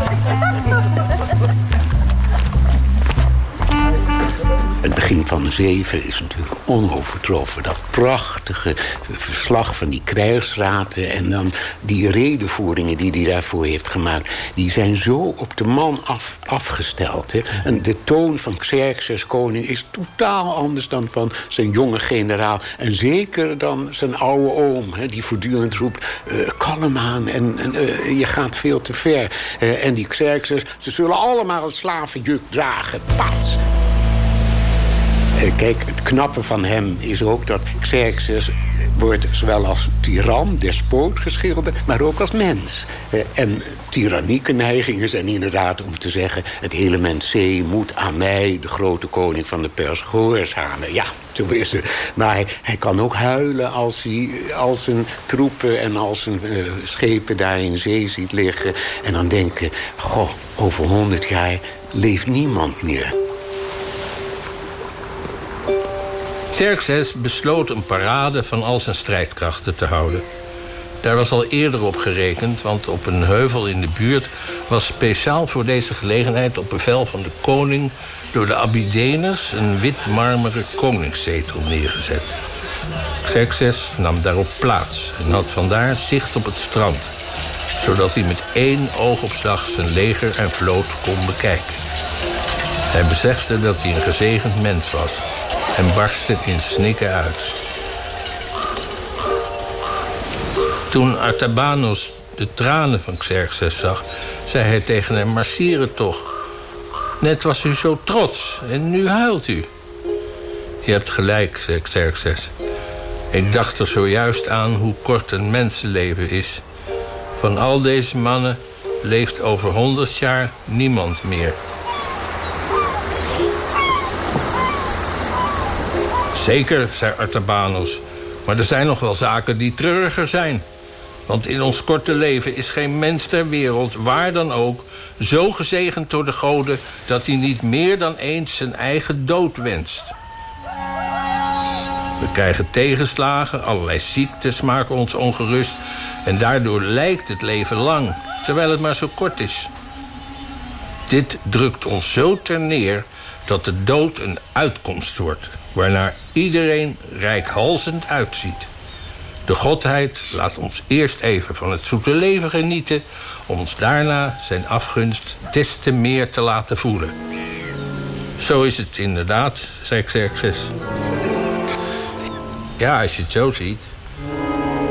Het begin van zeven is natuurlijk onovertroffen. Dat prachtige verslag van die krijgsraten... en dan die redenvoeringen die hij daarvoor heeft gemaakt... die zijn zo op de man af, afgesteld. Hè. En de toon van Xerxes koning is totaal anders dan van zijn jonge generaal. En zeker dan zijn oude oom, hè, die voortdurend roept... Uh, kalm aan en, en uh, je gaat veel te ver. Uh, en die Xerxes, ze zullen allemaal een slavenjuk dragen. Pats! Kijk, het knappe van hem is ook dat Xerxes wordt zowel als tiran, despoot geschilderd, maar ook als mens. En tyrannieke neigingen zijn inderdaad om te zeggen... het hele mens C moet aan mij, de grote koning van de pers, gehoorzamen. Ja, zo is het. Maar hij, kan ook huilen als hij als zijn troepen en als zijn uh, schepen daar in zee ziet liggen. En dan denken, goh, over honderd jaar leeft niemand meer. Xerxes besloot een parade van al zijn strijdkrachten te houden. Daar was al eerder op gerekend, want op een heuvel in de buurt... was speciaal voor deze gelegenheid op bevel van de koning... door de Abydeners een wit marmeren koningszetel neergezet. Xerxes nam daarop plaats en had vandaar zicht op het strand... zodat hij met één oogopslag zijn leger en vloot kon bekijken. Hij besefte dat hij een gezegend mens was en barstte in snikken uit. Toen Artabanos de tranen van Xerxes zag, zei hij tegen hem: Marcieren toch. Net was u zo trots en nu huilt u. Je hebt gelijk, zei Xerxes. Ik dacht er zojuist aan hoe kort een mensenleven is. Van al deze mannen leeft over honderd jaar niemand meer. Zeker, zei Artabanos. Maar er zijn nog wel zaken die treuriger zijn. Want in ons korte leven is geen mens ter wereld, waar dan ook... zo gezegend door de goden dat hij niet meer dan eens zijn eigen dood wenst. We krijgen tegenslagen, allerlei ziektes maken ons ongerust... en daardoor lijkt het leven lang, terwijl het maar zo kort is. Dit drukt ons zo ter neer dat de dood een uitkomst wordt... waarnaar iedereen rijkhalzend uitziet. De Godheid laat ons eerst even van het zoete leven genieten... om ons daarna zijn afgunst des te meer te laten voelen. Zo is het inderdaad, zei Xerxes. Ja, als je het zo ziet...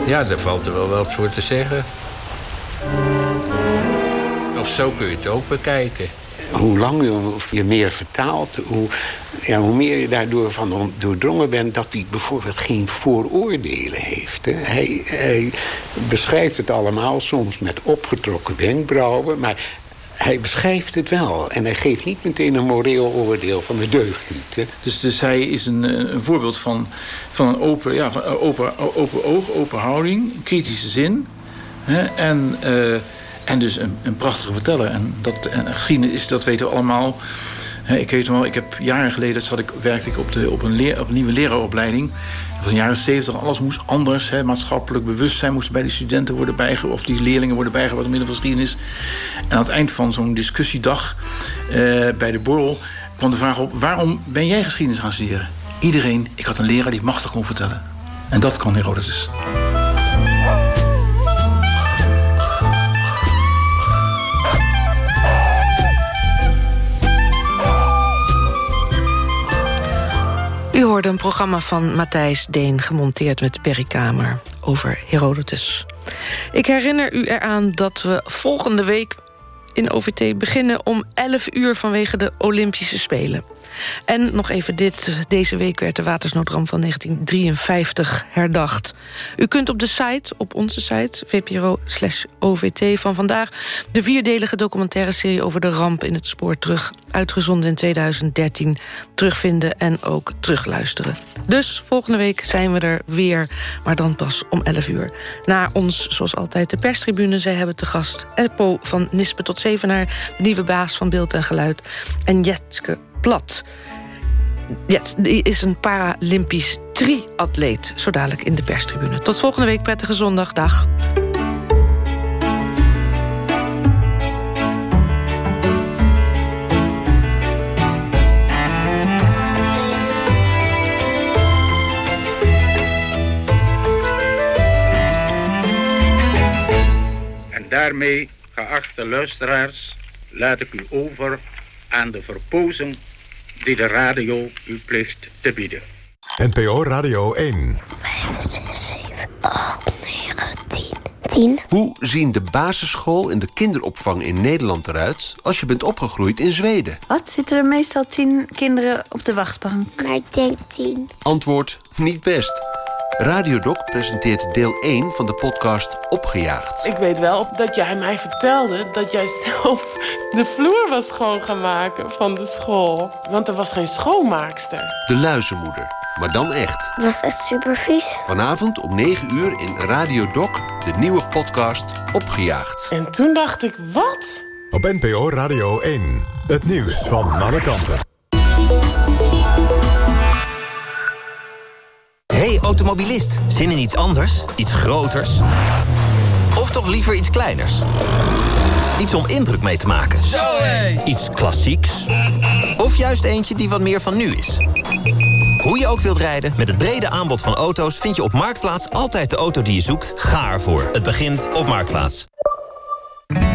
ja, daar valt er wel wat voor te zeggen. Of zo kun je het ook bekijken hoe langer je meer vertaalt, hoe, ja, hoe meer je daardoor van doordrongen bent dat hij bijvoorbeeld geen vooroordelen heeft. Hè. Hij, beschrijft het allemaal soms met opgetrokken wenkbrauwen, maar hij beschrijft het wel. En hij geeft niet meteen een moreel oordeel van de deugniet. Hè. Dus, dus hij is een, een voorbeeld van, van een open, ja, van open, open oog, open houding, kritische zin. Hè, en... Uh, en dus een, een prachtige verteller. En, dat, en geschiedenis, dat weten we allemaal. ik weet wel, ik heb jaren geleden zat ik, werkte ik op, de, op, een, op een nieuwe leraaropleiding. Van de jaren 70, alles moest anders. He, maatschappelijk bewustzijn moest bij die studenten worden bijgebracht... of die leerlingen worden bijgebracht door middel van geschiedenis. En aan het eind van zo'n discussiedag eh, bij de borrel... kwam de vraag op, waarom ben jij geschiedenis gaan studeren? Iedereen, ik had een leraar die machtig kon vertellen. En dat kan Herodotus. U hoorde een programma van Matthijs Deen... gemonteerd met Perry Kamer over Herodotus. Ik herinner u eraan dat we volgende week in OVT beginnen om 11 uur vanwege de Olympische Spelen. En nog even dit. Deze week werd de watersnoodramp van 1953 herdacht. U kunt op de site, op onze site, vpro-ovt van vandaag... de vierdelige documentaire serie over de ramp in het spoor terug... uitgezonden in 2013, terugvinden en ook terugluisteren. Dus volgende week zijn we er weer, maar dan pas om 11 uur. Na ons, zoals altijd, de perstribune. Zij hebben te gast Eppo van Nispe tot Zevenaar... de nieuwe baas van Beeld en Geluid. En Jetske plat. Ja, die is een Paralympisch triatleet. Zo dadelijk in de perstribune. Tot volgende week, prettige zondag. Dag. En daarmee, geachte luisteraars, laat ik u over aan de verpozen die de radio u plicht te bieden. NPO Radio 1. 5, 6, 7, 8, 9, 10. 10. Hoe zien de basisschool en de kinderopvang in Nederland eruit... als je bent opgegroeid in Zweden? Wat? Zitten er meestal tien kinderen op de wachtbank? Maar ik denk tien. Antwoord, niet best. Radiodoc presenteert deel 1 van de podcast Opgejaagd. Ik weet wel dat jij mij vertelde dat jij zelf de vloer was schoon gaan maken van de school. Want er was geen schoonmaakster. De luizenmoeder, maar dan echt. Dat was echt super vies. Vanavond om 9 uur in Radiodoc, de nieuwe podcast Opgejaagd. En toen dacht ik, wat? Op NPO Radio 1, het nieuws van alle kanten. Automobilist, zin in iets anders? Iets groters? Of toch liever iets kleiners? Iets om indruk mee te maken? Zo hé! Iets klassieks? Of juist eentje die wat meer van nu is? Hoe je ook wilt rijden, met het brede aanbod van auto's... vind je op Marktplaats altijd de auto die je zoekt. Ga ervoor. Het begint op Marktplaats.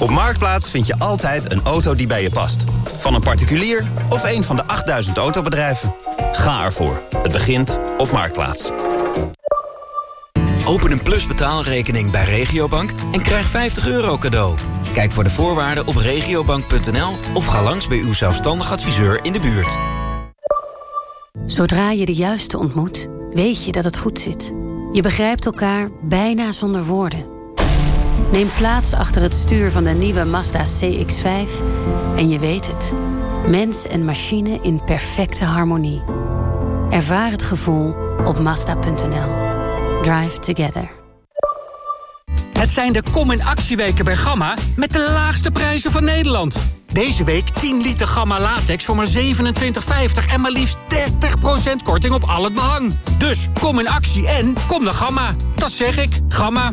Op Marktplaats vind je altijd een auto die bij je past. Van een particulier of een van de 8000 autobedrijven. Ga ervoor. Het begint op Marktplaats. Open een Plus betaalrekening bij Regiobank en krijg 50 euro cadeau. Kijk voor de voorwaarden op regiobank.nl of ga langs bij uw zelfstandig adviseur in de buurt. Zodra je de juiste ontmoet, weet je dat het goed zit. Je begrijpt elkaar bijna zonder woorden. Neem plaats achter het stuur van de nieuwe Mazda CX-5 en je weet het. Mens en machine in perfecte harmonie. Ervaar het gevoel op Mazda.nl. Drive together. Het zijn de Kom in Actieweken bij Gamma met de laagste prijzen van Nederland. Deze week 10 liter Gamma latex voor maar 27,50 en maar liefst 30% korting op al het behang. Dus kom in actie en kom naar Gamma. Dat zeg ik, Gamma.